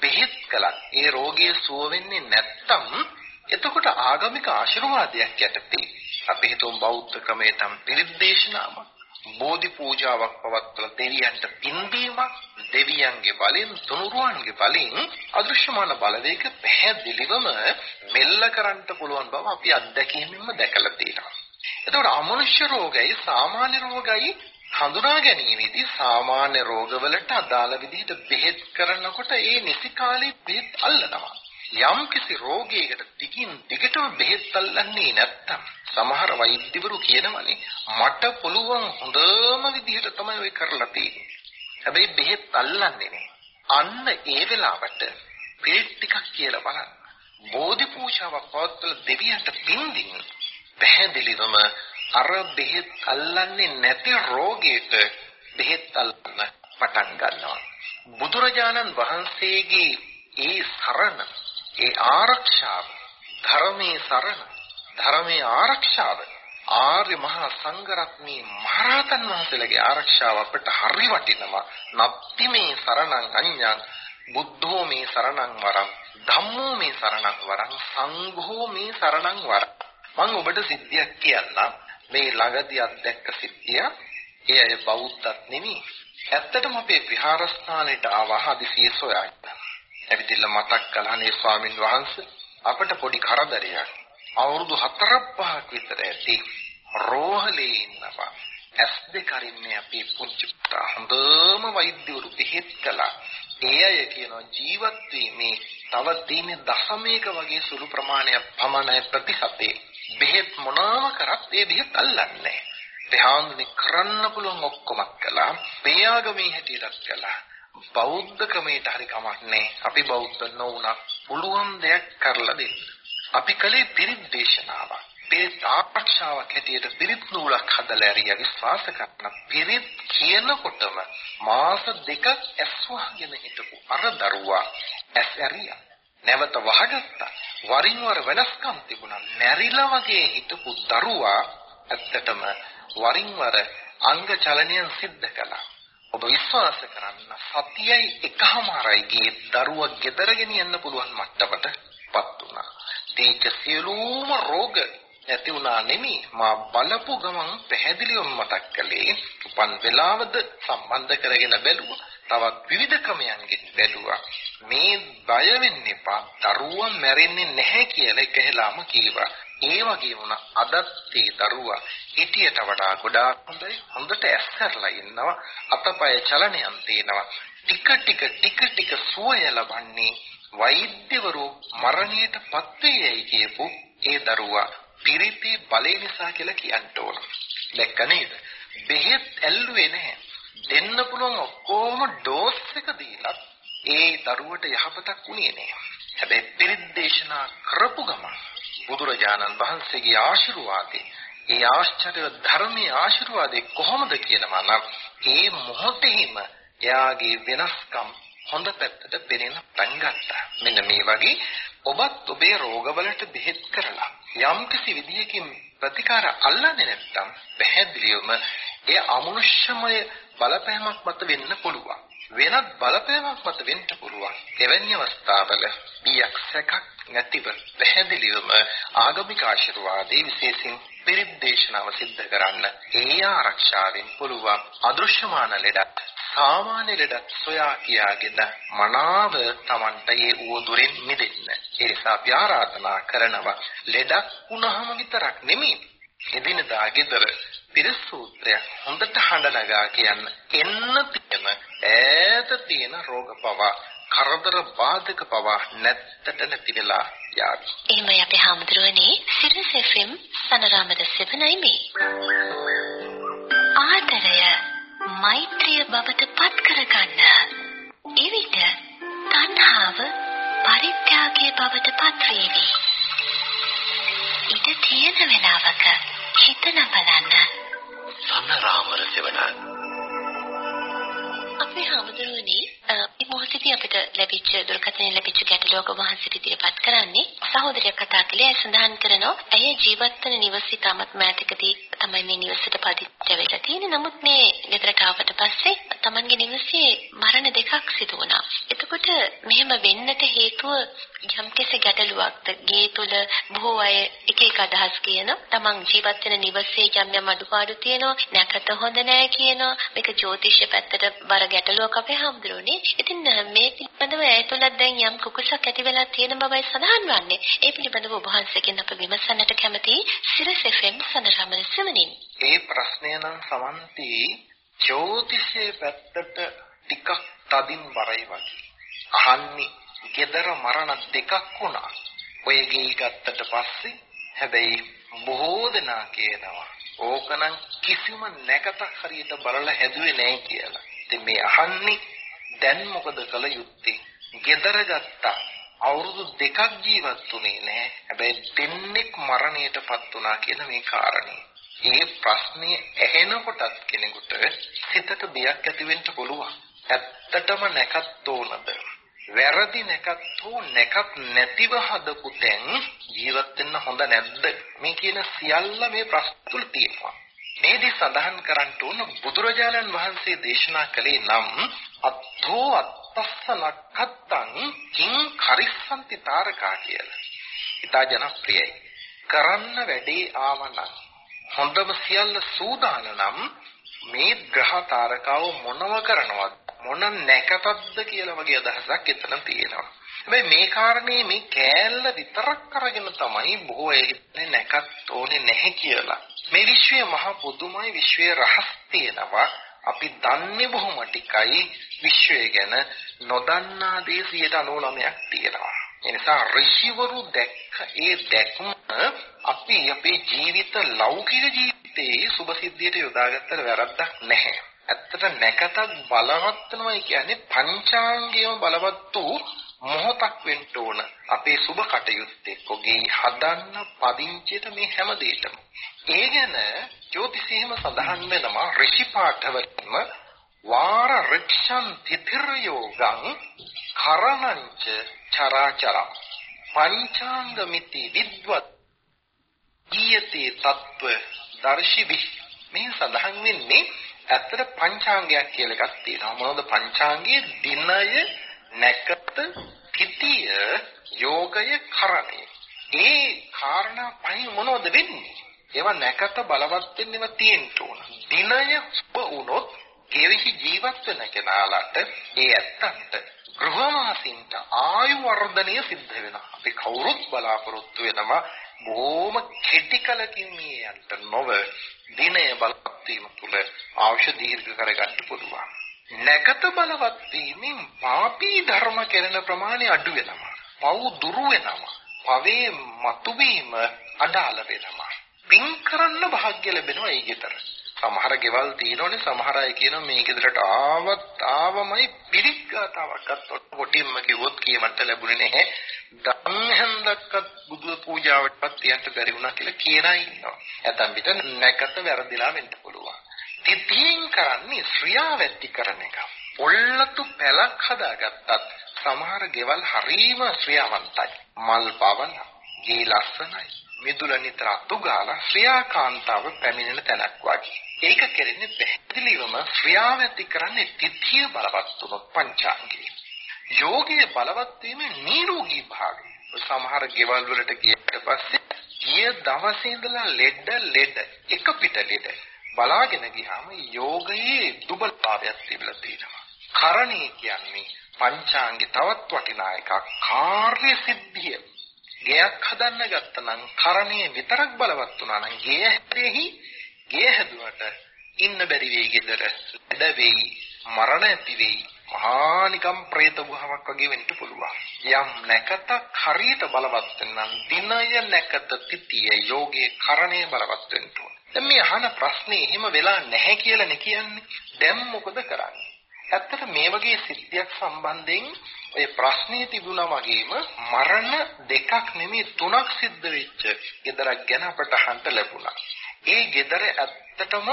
බෙහෙත් කළත් ඒ රෝගය සුව වෙන්නේ නැත්තම් එතකොට ආගමික ආශිර්වාදයක් යටතේ අපි හිතමු බෞද්ධ ක්‍රමයට නම් පිරිද්දේශනාවක් බෝධි පූජාවක් පවත්වලා දෙවියන්ට පින්දීමක් දෙවියන්ගේ බලෙන් තුනුරුවන්ගේ බලෙන් අදෘශ්‍යමාන බලවේග පැහැදිලිවම මෙල්ල කරන්න පුළුවන් බව අපි අත්දැකීමෙන්ම දැකලා තියෙනවා. එතකොට අමනුෂ්‍ය රෝගයි සාමාන්‍ය රෝගයි හඳුනා ගැනීමේදී සාමාන්‍ය රෝගවලට අදාළ විදිහට බෙහෙත් කරනකොට ඒ නිසි කාලේ බෙහෙත් අල්ලනවා. යම් කිසි රෝගයකට ටිකින් ටිකටම බෙහෙත් අල්ලන්නේ නැත්තම් සමහර වෛද්‍යවරු කියනවනේ මට පුළුවන් හොඳම විදිහට තමයි ඔය කරලා තියෙන්නේ. හැබැයි බෙහෙත් අල්ලන්නේ නෑ. අන්න ඒ වෙලාවට බෙහෙත් ටිකක් කියලා බලන්න. බෝධි පූජාවක් පවත්වලා දෙවියන්ට පින් දෙන්න. පැහැදිලිවම අර බෙහෙත් අල්ලන්නේ නැති රෝගයට බෙහෙත් අල්ලන්න පටන් ගන්නවා. බුදුරජාණන් වහන්සේගේ ඒ සරණ, ඒ ආරක්ෂාව, ධර්මයේ සරණ, ධර්මයේ ආරක්ෂාව ආර්ය මහා සංඝරත්නයේ මහරහතන් වහන්සේලාගේ ආරක්ෂාව අපට හරි වටිනවා. නප්ති මේ සරණං අඤ්ඤං බුද්ධෝ මේ සරණං වරං ධම්මෝ මේ සරණං වරං සංඝෝ මේ සරණං වරං. මම ඔබට සිද්ධියක් කියන්නම්. මේ ළඟදී අත්දැක්ක සිද්ධිය ඒ අය බෞද්ධත් නෙමෙයි. ඇත්තටම අපේ විහාරස්ථානයට ආවා හදිසියෙ සොයාගෙන. ඇවිදilla මතක් කළානේ ස්වාමින් වහන්සේ. අපට පොඩි කරදරයක්. අවුරුදු 4ක් 5ක් විතර ඇති රෝහලේ ඉන්නවා. ඇස් දෙක අරින්නේ අපේ පුංචි පුතා. හොඳම වෛද්‍යවරු බෙහෙත් කළා. ඒ අය කියනවා ජීවත් වීමේ තව තියෙන දශමයක වගේ සුළු ප්‍රමාණයක් පමණයි ප්‍රතිශතේ. බෙහෙත් මොනවාම කරත් ඒ බෙහෙත් අල්ලන්නේ නැහැ. කරන්න පුළුවන් ඔක්කොම කළා. පේයාගමේ හැටියටත් කළා. බෞද්ධ ක්‍රමයට හරි කමක් නැහැ අපි බෞද්ධ නොවුණා පුළුවන් දෙයක් කරලා දෙන්න. අපි කලේ පිරිත් දේශනාවක්. පිරිත් ආරක්ෂාවක් හැටියට පිරිත් නූලක් හදලා ඇරිය විශ්වාස කරන පිරිත් කියනකොටම මාස දෙකක් ඇස් වහගෙන හිටපු අර දරුවා ඇස් ඇරියා. නැවත වහගත්තා. වරින් වර වෙනස්කම් තිබුණා. නැරිලා වගේ හිටපු දරුවා ඇත්තටම වරින් වර අංග චලනයන් සිද්ධ කළා. ඔබ විශ්වාස කරන්න සතියයි එකමාරයි ගේ දරුවා ගෙදර ගෙනියන්න පුළුවන් මට්ටමට පත් වුණා. ඒක සියලුම රෝග නැති වුණා නෙමෙයි. මා බලපු ගමන් පැහැදිලිවම මතක් කළේ උපන් වෙලාවද සම්බන්ධ කරගෙන බැලුවා. තවත් විවිධ ක්‍රමයන්ගෙන් බැලුවා. මේ බය වෙන්න එපා. දරුවා මැරෙන්නේ නැහැ කියලා එකහෙලාම කීවා ඒ වගේ වුණ අදත් ඒ දරුවා හිටියට වඩා ගොඩාක් හොඳයි හොඳට ඇස්සරලා ඉන්නවා අතපය චලනයන් තියෙනවා ටික ටික ටික ටික සුවය ලබන්නේ වෛද්‍යවරු මරණයට පත් වෙයි කියපු ඒ දරුවා පිරිතේ බලය නිසා කියලා කියන්න ඕන. දැක්ක නේද? බෙහෙත් ඇල්ලුවේ නැහැ. දෙන්න පුළුවන් ඔක්කොම ඩෝස් එක දීලා ඒ දරුවට යහපතක් වුණේ නැහැ. හැබැයි පිරිත් දේශනා කරපු ගමන් බුදුරජාණන් වහන්සේගේ ආශිර්වාදේ ඒ ආශ්චර්ය ධර්මයේ ආශිර්වාදේ කොහොමද කියනවා නම් ඒ මොහොතේම එයාගේ වෙනස්කම් හොඳ පැත්තට පෙනෙන පටන් ගත්තා. මෙන්න මේ වගේ ඔබත් ඔබේ රෝගවලට බෙහෙත් කරලා යම්කිසි විදියකින් ප්‍රතිකාර අල්ලන්නේ නැත්නම් පැහැදිලිවම ඒ අමනුෂ්‍යමය බලපෑමක් මත වෙන්න පුළුවන්. වෙනත් බලපෑමක් මත වෙන්න පුළුවන්. එවැනි අවස්ථාවල බියක් සැකක් නැතිව පැහැදිලිවම ආගමික ආශිර්වාදයේ විශේෂයෙන් පිරිත් දේශනාව සිද්ධ කරන්න ඒ ආරක්ෂාවෙන් පුළුවන් අදෘශ්‍යමාන ලෙඩක් සාමාන්‍ය ලෙඩක් සොයා කියාගෙන මනාව Tamanta ඒ උවදුරෙන් මිදෙන්න. ඒ නිසා අපි ආරාධනා කරනවා ලෙඩක් වුණාම විතරක් නෙමෙයි එදිනදා ගෙදර පිරිස් සූත්‍රය හොඳට හඬ නගා කියන්න එන්න තියෙන ඈත තියෙන රෝග පවා කරදර බාධක පවා නැත්තට නැති වෙලා යාවි. එහෙමයි අපේ හැමදෙරෝනේ සිරිස් FM සනරාමද සෙවණයි මේ. ආදරය මෛත්‍රිය බවට පත් කරගන්න. එවිට තණ්හාව පරිත්‍යාගයේ බවට පත් වේවි. ඉත තියෙන වෙලාවක හිතන බලන්න. සනරාමර සෙවණ. අපේ හැමදෙරෝනේ මේ මොහොතේ මේකදී අපිට ලැබිච්ච දුරකථනයේ ලැබිච්ච ගැටලුවක වහන්සේ ඉදිරිපත් කරන්නේ සහෝදරිය කතා කළේ සඳහන් කරනවා ඇය ජීවත් වෙන නිවස ඉතාමත් මෑතකදී තමයි මේ නිවසට පදිච්ච වෙලා තියෙන්නේ. නමුත් මේ ගෙදරට ආවට පස්සේ Tamanගේ නිවසේ මරණ දෙකක් සිදු වුණා. එතකොට මෙහෙම වෙන්නට හේතුව යම්කිසි ගැටලුවක්ද ගේ තුල බොහෝ අය එක එක අදහස් කියන තමන් ජීවත් වෙන නිවසේ යම් යම් අඩුපාඩු තියෙනවා නැකත හොඳ නැහැ කියනවා මේක ජ්‍යොතිෂ පැත්තට බර ගැටලුවක් අපේ හැමදෙරුනේ ඉතින් මේ පිළිබඳව ඒ තුල දැන් යම් කුකුසක් ඇති වෙලා තියෙන බවයි සඳහන් වන්නේ. ඒ පිළිබඳව ඔබ වහන්සේගෙන් අප විමසන්නට කැමති සිරස් FM සඳරමල් සෙමනින් ඒ ප්‍රශ්නය නම් සමන්ති ජ්‍යොතිෂයේ පැත්තට ටිකක් තදින් බරයි වගේ. අහන්නේ gedara මරණ දෙකක් වුණා. ඔය ගේ ගත්තට පස්සේ හැබැයි බොහෝ දෙනා කියනවා ඕකනම් කිසිම නැකතක් හරියට බලලා හැදුවේ නැහැ කියලා. ඉතින් මේ අහන්නේ දැන් මොකද කළ යුත්තේ? gedara ගත්තා. අවුරුදු දෙකක් ජීවත් වුණේ නැහැ. හැබැයි දෙන්නෙක් මරණයටපත් වුණා කියන මේ කාරණේ. මේ ප්‍රශ්නේ ඇහෙනකොටත් කෙනෙකුට සිතට බියක් ඇති වෙන්න පුළුවන්. ඇත්තටම නැකත් ඕනද? වැරදි නැකත් හෝ නැකත් නැතිව හදපු තැන් ජීවත් වෙන්න හොඳ නැද්ද මේ කියන සියල්ල මේ ප්‍රශ්න තුල තියෙනවා මේදී සඳහන් කරන්න ඕන බුදුරජාණන් වහන්සේ දේශනා කළේ නම් අත්ථෝ අත්තස්ස නක්ඛත්තං කිං කරිස්සන්ති තාරකා කියලා. ඊට ජනප්‍රියයි. කරන්න වැඩේ ආවනම් හොඳම සියල්ල සූදානම් මේ ග්‍රහ තාරකාව මොනව කරනවද මොන නැකතක්ද කියලා වගේ අදහසක් එතන තියෙනවා. හැබැයි මේ කාරණේ මේ කෑල්ල විතරක් අරගෙන තමයි බොහෝ අය හිතන්නේ නැකත් ඕනේ නැහැ කියලා. මේ විශ්වය මහ පොදුමයි විශ්වයේ රහස් තියෙනවා. අපි දන්නේ බොහොම ටිකයි විශ්වය ගැන නොදන්නා දේ 99ක් තියෙනවා. එනිසා ඍෂිවරු දැක්ක ඒ දැක්ම අපි අපේ ජීවිත ලෞකික ජීවිතයේ සුභ සිද්ධියට යොදාගත්තට වැරද්දක් නැහැ. ඇත්තට නැකතක් බලවත් වෙනවා කියන්නේ පංචාංගයම බලවත් වූ මොහොතක් වෙන්න ඕන අපේ සුබ කටයුත්තේ කොගේ හදන්න පදිංචියට මේ හැම දෙයකම ඒ ගැන ජ්‍යොතිෂීයම සඳහන් වෙනවා ඍෂි පාඨවලම වාර රික්ෂන් තිතිරයෝගං කරණංච චරාචරම් පංචාංගමිති විද්වත් ගියතේ තත්ව දර්ශිවි මේ සඳහන් වෙන්නේ ඇත්තට පංචාංගයක් කියලා එකක් තියෙනවා. මොනවද පංචාංගයේ දිනය, නැකත, කිතිය, යෝගය, කරණය. ඒ කාරණා පහ මොනවද වෙන්නේ? ඒවා නැකත බලවත් වෙන්නව තියෙන්න ඕන. දිනය සුබ වුණොත් ගෙවිහි ජීවත් වෙන කෙනාලට ඒ ඇත්තන්ට ගෘහවාසීන්ට ආයු වර්ධනය සිද්ධ වෙනවා. අපි කවුරුත් බලාපොරොත්තු වෙනවා බොහොම කෙටි කලකින් මේ යන්ට නොව දිනය බලවත් වීම තුළ අවශ්‍ය දීර්ඝ කරගන්න පුළුවන්. නැගත බලවත් වීමෙන් පාපී ධර්ම කෙරෙන ප්‍රමාණය අඩු වෙනවා. පව් දුරු වෙනවා. පවේ මතුවීම අඩාල වෙනවා. පින් කරන්න වාග්ය ලැබෙනවා ඒ ගෙදර. සමහර ගෙවල් තියෙනෝනේ සමහර අය කියනවා මේ ගෙදරට ආවත් ආවමයි පිළිගතාවක්වත් කොටින්ම කිව්වොත් කියමන්ට ලැබුණේ නැහැ. දන් හන්දක්වත් බුදු පූජාවටපත් තියන්න බැරි වුණා කියලා කියන අය ඉන්නවා. නැත්නම් පිට නැකත වැරදිලා වෙන්න පුළුවන්. තිතින් කරන්නේ ශ්‍රියාවැත්ති කරන එක. පොල්ලතු පැලක් හදාගත්තත් සමහර ගෙවල් හරීම ශ්‍රියාවන්තයි. මල් පවන, ගේ ලස්සනයි. මිදුල නිතර අතුගාලා ශ්‍රියාකාන්තාව පැමිණෙන තැනක් වගේ. ඒක කෙරෙන්නේ පැහැදිලිවම ශ්‍රියාවැත්ති කරන්නේ තිතිය බලවත් වුණොත් පංචාංගයේ. යෝගයේ බලවත් වීමේ නිරෝගී භාවය. සමහර ගෙවල් වලට ගියට පස්සේ ගිය දවසේ ඉඳලා ලෙඩ ලෙඩ එක පිට ලෙඩ බලාගෙන ගියාම යෝගයේ දුබලතාවයක් තිබිලා තියෙනවා. කරණී කියන්නේ පංචාංගේ තවත් වටිනා එකක් කාර්ය සිද්ධිය. ගයක් හදන්න ගත්තනම් කරණීය විතරක් බලවත් වුණා නම් ගේ හැදෙහි ගේ හැදුවට ඉන්න බැරි වෙයි ගෙදර. ලෙඩ වෙයි, මරණ ඇති වෙයි, මහා නිකම් പ്രേත ගුහාවක් වගේ වෙන්න පුළුවන්. යම් නැකතක් හරියට බලවත් නම් දිනය නැකත තිතිය යෝගේ කරණේ බලවත් වෙන්න ඕන. දැන් මේ අහන ප්‍රශ්නේ එහෙම වෙලා නැහැ කියලා නේ කියන්නේ. දැන් මොකද කරන්නේ? ඇත්තට මේ වගේ සිද්ධියක් සම්බන්ධයෙන් ඔය ප්‍රශ්නේ තිබුණා වගේම මරණ දෙකක් නෙමෙයි තුනක් සිද්ධ වෙච්ච gedarak ගැන අපට අහන්න ලැබුණා. ඒ gedara ඇත්තටම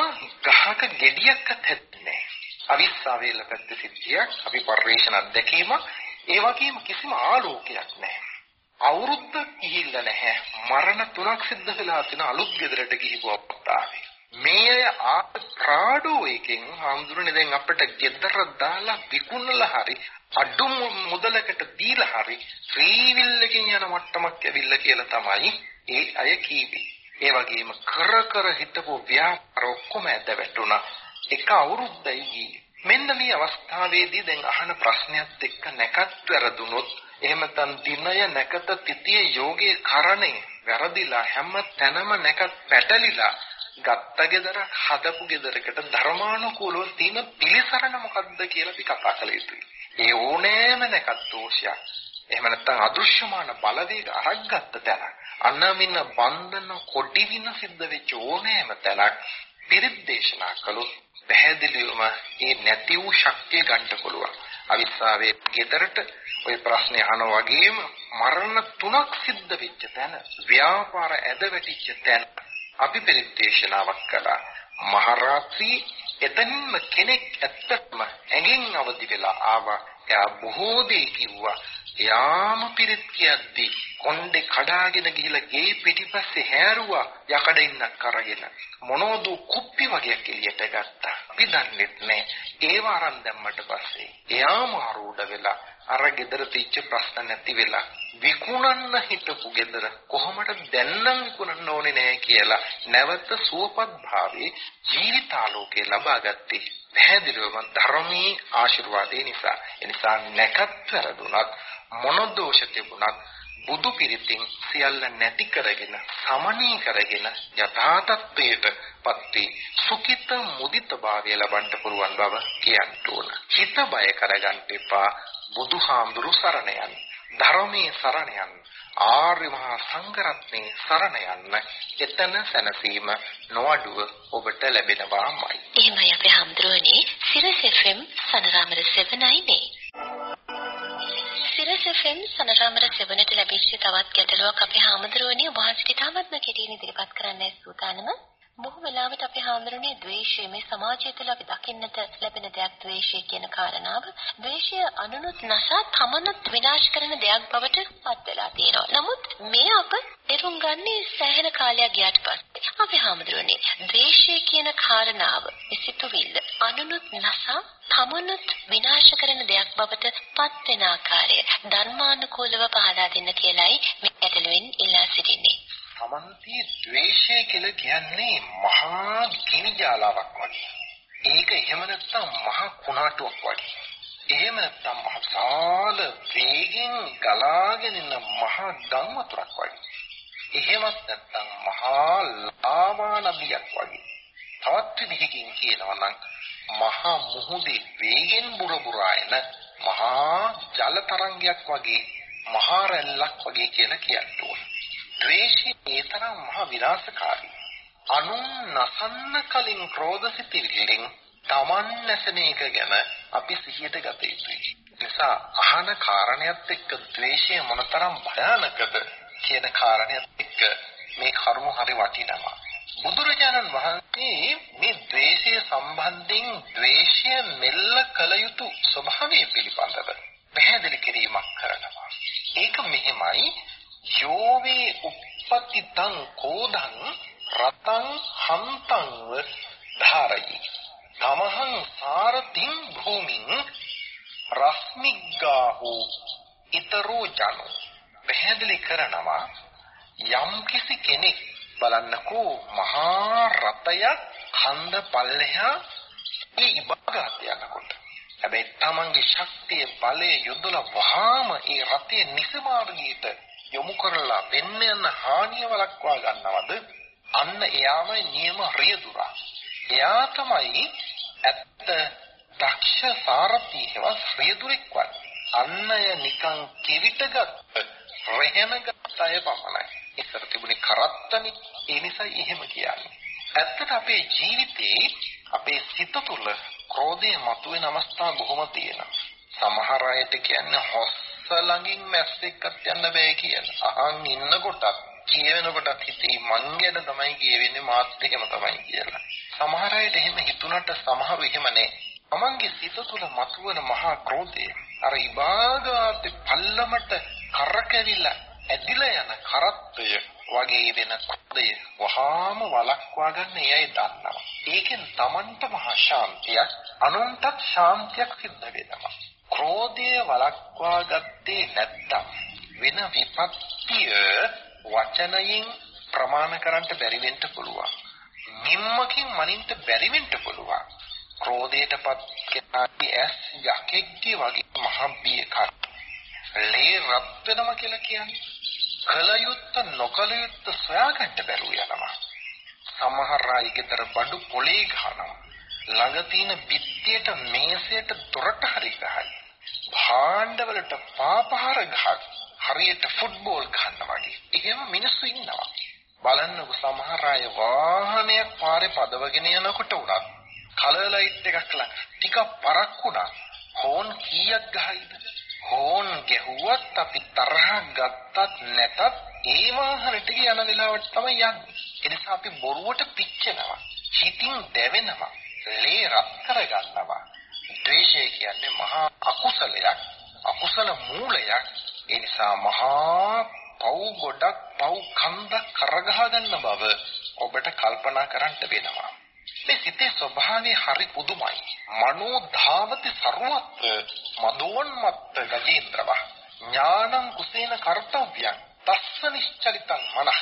ගහක ගෙඩියක්වත් හැදෙන්නේ නැහැ. අවිස්සාවේල පැත්ත සිද්ධියක් අපි පරිශන අත්දැකීමක් ඒ වගේම කිසිම ආලෝකයක් නැහැ අවුරුද්ද ගිහිල්ලා නැහැ මරණ තුනක් සිද්ධ වෙලා තියෙන අලුත් ගෙදරට ගිහිපු අවස්ථාවේ මේ ආප්‍රාඩෝ එකෙන් හාමුදුරනේ දැන් අපිට ගෙදර දාලා විකුණලා හරි අඩු මුදලකට දීලා හරි ෆ්‍රීවිල් එකකින් යන මට්ටමක් ඇවිල්ලා කියලා තමයි ඒ අය කීවේ. ඒ වගේම කර කර හිටපු ව්‍යාපාර ඔක්කොම ඇද වැටුණා. එක අවුරුද්දයි ගියේ. මෙන්න මේ අවස්ථාවේදී දැන් අහන ප්‍රශ්නයත් එක්ක නැකත් වැරදුනොත් එහෙම තන් දිනය නැකත තිතිය යෝගයේ කරණේ වැරදිලා හැම තැනම නැකත් පැටලිලා ගත්ත ගෙදර හදපු ගෙදරකට ධර්මානුකූලව තියෙන පිළිසරණ මොකද්ද කියලා අපි කතා කළ යුතුයි. ඒ ඕනෑම නැකත් දෝෂයක්. එහෙම නැත්නම් අදෘශ්‍යමාන බලවේග අරක්ගත්ත තැන අනමින බන්ධන කොඩි වින සිද්ධ වෙච්ච ඕනෑම තැනක් පිරිත් දේශනා කළොත් පැහැදිලිවම ඒ නැති වූ ශක්තිය ගන්න පුළුවන්. අවිස්සාවේ ගෙදරට ওই ප්‍රශ්නේ අහන වගේම මරණ තුනක් සිද්ධ වෙච්ච තැන ව්‍යාපාර ඇද වැටිච්ච තැන අපි පිරිත් දේශනාවක් කළා. මහරාත්‍රී එතනින්ම කෙනෙක් ඇත්තටම ඇඟෙන් අවදි වෙලා ආවා. එයා බොහෝ දේ කිව්වා. එයාම පිරිත් කියද්දී කොණ්ඩේ කඩාගෙන ගිහිලා ගේ පිටිපස්සේ හැරුවා යකඩ ඉන්නක් අරගෙන මොනෝදු කුප්පි වගේ එළියට ගත්තා. අපි දන්නෙත් නෑ. ඒව අරන් දැම්මට පස්සේ එයාම ආරූඪ වෙලා අර gedara තිච්ච ප්‍රශ්න නැති වෙලා විකුණන්න හිටපු gedara කොහොමද දැන්නම් විකුණන්න ඕනේ නෑ කියලා නැවත සුවපත් භාවයේ ජීවිතාලෝකේ ලබා ගත්තේ පැහැදිලිවම ධර්මී ආශිර්වාදේ නිසා එනිසා නැකත් වැරදුනත් මොන දෝෂ තිබුණත් බුදු පිරිතින් සියල්ල නැති කරගෙන සමනී කරගෙන යථා තත්ත්වයට පත්වී සුඛිත මුදිත භාවය ලබන්න පුළුවන් බව කියන්න ඕන. හිත බය කරගන්න එපා. බුදුහාමුදුරු සරණ යන්න. ධර්මයේ සරණ යන්න. ආර්ය මහා සංඝරත්නයේ සරණ යන්න. එතන සැනසීම නොඅඩුව ඔබට ලැබෙනවාමයි. එහෙමයි අපේ හාමුදුරනේ සිරස් FM සනරාමර 7යි නේ. සිරස් FM සනරාමර 7ට ලැබිච්ච තවත් ගැටලුවක් අපේ හාමුදුරනේ වහන්සේට තාමත්ම කෙටියෙන් ඉදිරිපත් කරන්නයි සූදානම. බොහෝ වෙලාවට අපේ හාමුදුරනේ ද්වේෂය මේ සමාජය තුළ අපි දකින්නට ලැබෙන දෙයක් ද්වේෂය කියන කාරණාව ද්වේෂය අනුනුත් නැසා තමනුත් විනාශ කරන දෙයක් බවට පත් වෙලා තියෙනවා. නමුත් මේ අප තේරුම් ගන්නේ සෑහෙන කාලයක් ගියාට පස්සේ. අපේ හාමුදුරනේ ද්වේෂය කියන කාරණාව සිතුවිල්ල අනුනුත් නැසා තමනුත් විනාශ කරන දෙයක් බවට පත් වෙන ආකාරය ධර්මානුකූලව පහදා දෙන්න කියලයි මේ ඇටලුවෙන් ඉල්ලා සිටින්නේ. සමන්ති ද්වේෂය කියලා කියන්නේ මහා ගිනි ජාලාවක් වගේ. ඒක එහෙම නැත්නම් මහා කුණාටුවක් වගේ. එහෙම නැත්නම් මහා සාල වේගෙන් ගලාගෙන යන මහා ගම් වතුරක් වගේ. එහෙමත් නැත්නම් මහා ලාවා නදියක් වගේ. තවත් විදිහකින් කියනවා නම් මහා මුහුදේ වේගෙන් බුරබුරා එන මහා ජල තරංගයක් වගේ මහා රැල්ලක් වගේ කියලා කියන්න ඕනේ. ද්වේෂය ඒ තරම් මහ විනාශකාරී. අනුන් නසන්න කලින් ක්‍රෝධසිතිවිල්ලෙන් Taman නැසෙන එක ගැන අපි සිහියට ගත යුතුයි. නිසා අහන කාරණයක් එක්ක ද්වේෂය මොනතරම් භයානකද කියන කාරණයක් එක්ක මේ කරුණු හරි වටිනවා. බුදුරජාණන් වහන්සේ මේ ද්වේෂය සම්බන්ධයෙන් ද්වේෂය මෙල්ල කළ යුතු ස්වභාවය පිළිබඳව පැහැදිලි කිරීමක් කරනවා. ඒක මෙහෙමයි යෝවේ uppatitan කෝධං රතං හන්තං ධාරයි. තමහං සාරතින් භූමින් රස්මිග්ගාහෝ ඊතරෝ ජනෝ. පැහැදිලි කරනවා යම් කිසි කෙනෙක් බලන්නකෝ මහා රතයක් කන්ද පල්ලෙහා ඒ ඉබගාත යනකොට. හැබැයි තමන්ගේ ශක්තිය බලය යොදලා වහාම ඒ රතේ නිසමාර්ගයට යොමු කරලා වෙන්න යන හානිය වළක්වා ගන්නවද? අන්න එයාමයි නියම රියදුරා. එයා තමයි ඇත්ත දක්ෂ සාරථි හෙවත් රියදුරෙක් වන්නේ. අන්නය නිකන් කිවිතගත් රෙහෙනගත් අය පමණයි. ඉස්සර තිබුණේ කරත්තනේ. ඒ නිසා එහෙම කියන්නේ. ඇත්තට අපේ ජීවිතේ අපේ සිත තුළ ක්‍රෝධය මතුවෙන අවස්ථා බොහොම තියෙනවා. සමහර අයට කියන්නේ හොස් ළඟින් මැස්සෙක්වත් යන්න බෑ කියන. අහන් ඉන්නකොටත් කියවෙනකොටත් හිතේ මං ගැන තමයි කියවෙන්නේ මාත් එකම තමයි කියලා. සමහර අයට එහෙම හිතුණට සමහරු එහෙම නෑ. තමන්ගේ සිත තුළ මතුවන මහා ක්‍රෝධය අර ඉබාගාත් පල්ලමට කරකැවිලා ඇදිලා යන කරත්තය වගේ වෙන ක්‍රෝධය වහාම වළක්වා ගන්න එයයි දන්නවා. ඒකෙන් තමන්ට මහා ශාන්තියක් අනුන්ටත් ශාන්තියක් සිද්ධ වෙනවා. ක්‍රෝධය වළක්වා ගත්තේ නැත්තම් වෙන විපත්තිය වචනයෙන් ප්‍රමාණ කරන්න බැරි වෙන්න පුළුවන්. නිම්මකින් මනින්න බැරි වෙන්න පුළුවන්. ක්‍රෝධයටපත් කෙනාගේ ඇස් යකෙක්ගේ වගේ මහ බියකක්. ලේ රත් වෙනවා කියලා කියන්නේ කලයුත්ත නොකලයුත්ත සොයාගන්න බැරුව යනවා. සමහර අය ගෙදර බඩු පොලේ ගහනවා. ළඟ තියෙන බිත්තියට මේසයට දොරට හරි ගහයි. භාණ්ඩවලට පාපහාර ගහයි. හරියට ෆුට්බෝල් ගහනවා වගේ. එහෙම මිනිස්සු ඉන්නවා. බලන්නකො සමහර අය වාහනයක් පාරේ පදවගෙන යනකොට උනත් කලර් ලයිට් එකක් ළඟ ටිකක් පරක් වුණා. හෝන් කීයක් ගහයිද? හෝන් ගැහුවත් අපි තරහ ගත්තත් නැතත් ඒ වාහනට යන වෙලාවට තමයි යන්නේ. ඒ නිසා අපි බොරුවට පිච්චෙනවා. හිතින් දැවෙනවා. ලේ රත් කරගන්නවා. ද්වේෂය කියන්නේ මහා අකුසලයක්. අකුසල මූලයක්. ඒ නිසා මහා පව් ගොඩක් පව් කන්ද කරගහ ගන්න බව ඔබට කල්පනා කරන්න වෙනවා. මේ සිතේ ස්වභාවය හරි පුදුමයි. මනෝ ධාවති සරුවත් මදෝන්මත්ත ගජේන්ද්‍රව. ඥානං කුසේන කර්තව්‍යං තස්ස නිශ්චලිතං මනහ.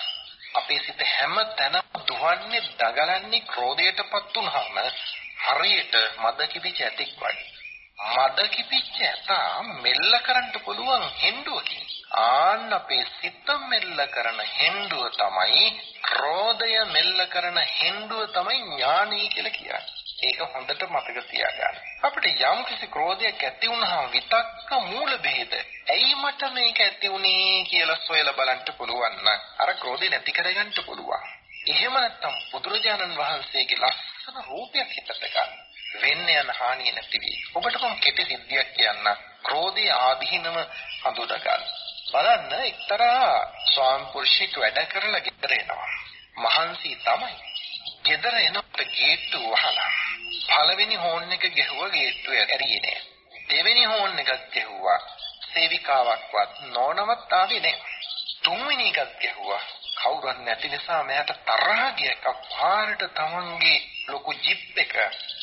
අපේ සිත හැම තැනම දුවන්නේ දගලන්නේ ක්‍රෝධයටපත් වුනහම හරියට මද කිපිච්ච ඇතෙක් වගේ. මද කිපිච්ච ඇතා මෙල්ල කරන්න පුළුවන් හෙන්ඩුවකින්. ආන්න අපේ සිත මෙල්ල කරන හෙන්ඩුව තමයි ක්‍රෝධය මෙල්ල කරන හෙන්ඩුව තමයි ඥානී කියලා කියන්නේ. ඒක හොඳට මතක තියාගන්න. අපිට යම් කිසි ක්‍රෝධයක් ඇති වුනහම විතක්ක මූල ભેද. ඇයි මට මේක ඇති වුනේ කියලා සොයලා බලන්න පුළුවන් නම් අර ක්‍රෝධය නැති කරගන්න පුළුවන්. එහෙම නැත්නම් බුදුරජාණන් වහන්සේගේ ලස්සන රූපයක් හිතට ගන්න. වෙන්න යන හානිය නැති වී. ඔබට මම කෙටි සිද්ධියක් කියන්න. ක්‍රෝධය ආදීනම හඳුනා ගන්න. බලන්න එක්තරා ස්වාම පුරුෂයෙක් වැඩ කරලා ගෙදර එනවා. මහන්සි තමයි. ගෙදර එනකොට ගේට්ටු වහලා. පළවෙනි හෝන් එක ගැහුවා ගේට්ටුව ඇරියේ නෑ. දෙවෙනි හෝන් එකක් ගැහුවා. සේවිකාවක්වත් නෝනවත් ආවේ නෑ. තුන්වෙනි එකක් ගැහුවා. කවුරුත් නැති නිසා මෑට තරහ ගියක පාරට තමන්ගේ ලොකු ජිප් එක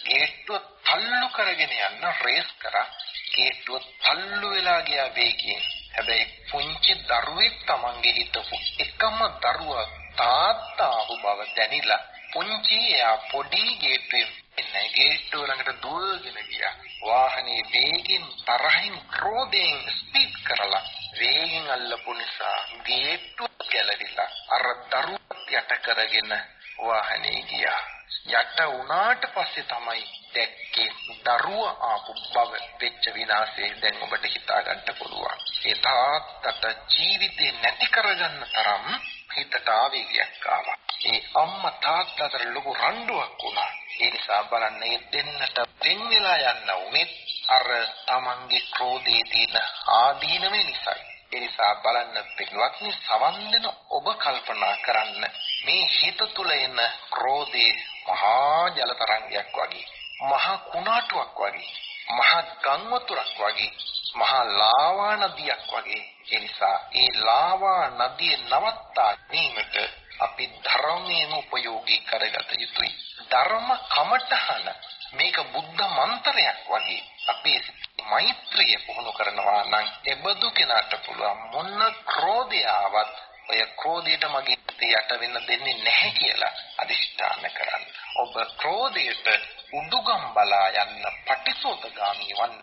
ගේට්ටුව තල්ලු කරගෙන යන්න රේස් කරා. ගේට්ටුව තල්ලු වෙලා ගියා වේගයෙන්. හැබැයි පුංචි දරුවෙක් තමන්ගේ හිටපු එකම දරුවා තාත්තා වූ බව දැනිලා පුංචි එයා පොඩි ගේට්ටුවේ එන්නේ ගේට්ටුව ළඟට දුවගෙන ගියා. වාහනේ වේගෙන් තරහින් ක්‍රෝධයෙන් ස්පීඩ් කරලා වේගෙන් අල්ලපු නිසා ගේට්ටුව ගැලවිලා අර දරුවත් යට කරගෙන වාහනේ ගියා. යට වුණාට පස්සේ තමයි දැක්කේ දරුව ආපු බව වෙච්ච විනාශේ දැන් ඔබට හිතා ගන්න පුළුවන්. ඒ තාත්තට ජීවිතේ නැති කරගන්න තරම් හිතට ආවේගයක් ආවා. ඒ අම්මා තාත්තට ලොකු රණ්ඩුවක් වුණා. ඒ නිසා බලන්න මේ දෙන්නට දෙන් වෙලා යන්න උනේ අර තමන්ගේ ක්‍රෝධයේ තියෙන ආදීනමේ නිසායි. ඒ නිසා බලන්න පිටවත්නි සවන් දෙන ඔබ කල්පනා කරන්න මේ හිත තුල එන ක්‍රෝධේ මහා ජල තරංගයක් වගේ මහා කුණාටුවක් වගේ මහා ගම් වතුරක් වගේ මහා ලාවා නදියක් වගේ. ඒ නිසා ඒ ලාවා නදිය නවත්තා ගැනීමට අපි ධර්මයෙන් උපයෝගී කරගත යුතුයි. ධර්ම කමඨහන මේක බුද්ධ මන්ත්‍රයක් වගේ අපේ මෛත්‍රිය පුහුණු කරනවා නම් එබඳු කෙනාට පුළුවන් මොන ක්‍රෝධය ආවත් ඔය ක්‍රෝධයට මගේ යට වෙන්න දෙන්නේ නැහැ කියලා අදිෂ්ඨාන කරන්න. ඔබ ක්‍රෝධයට උඩුගම් බලා යන්න පටිසෝතගාමී වන්න.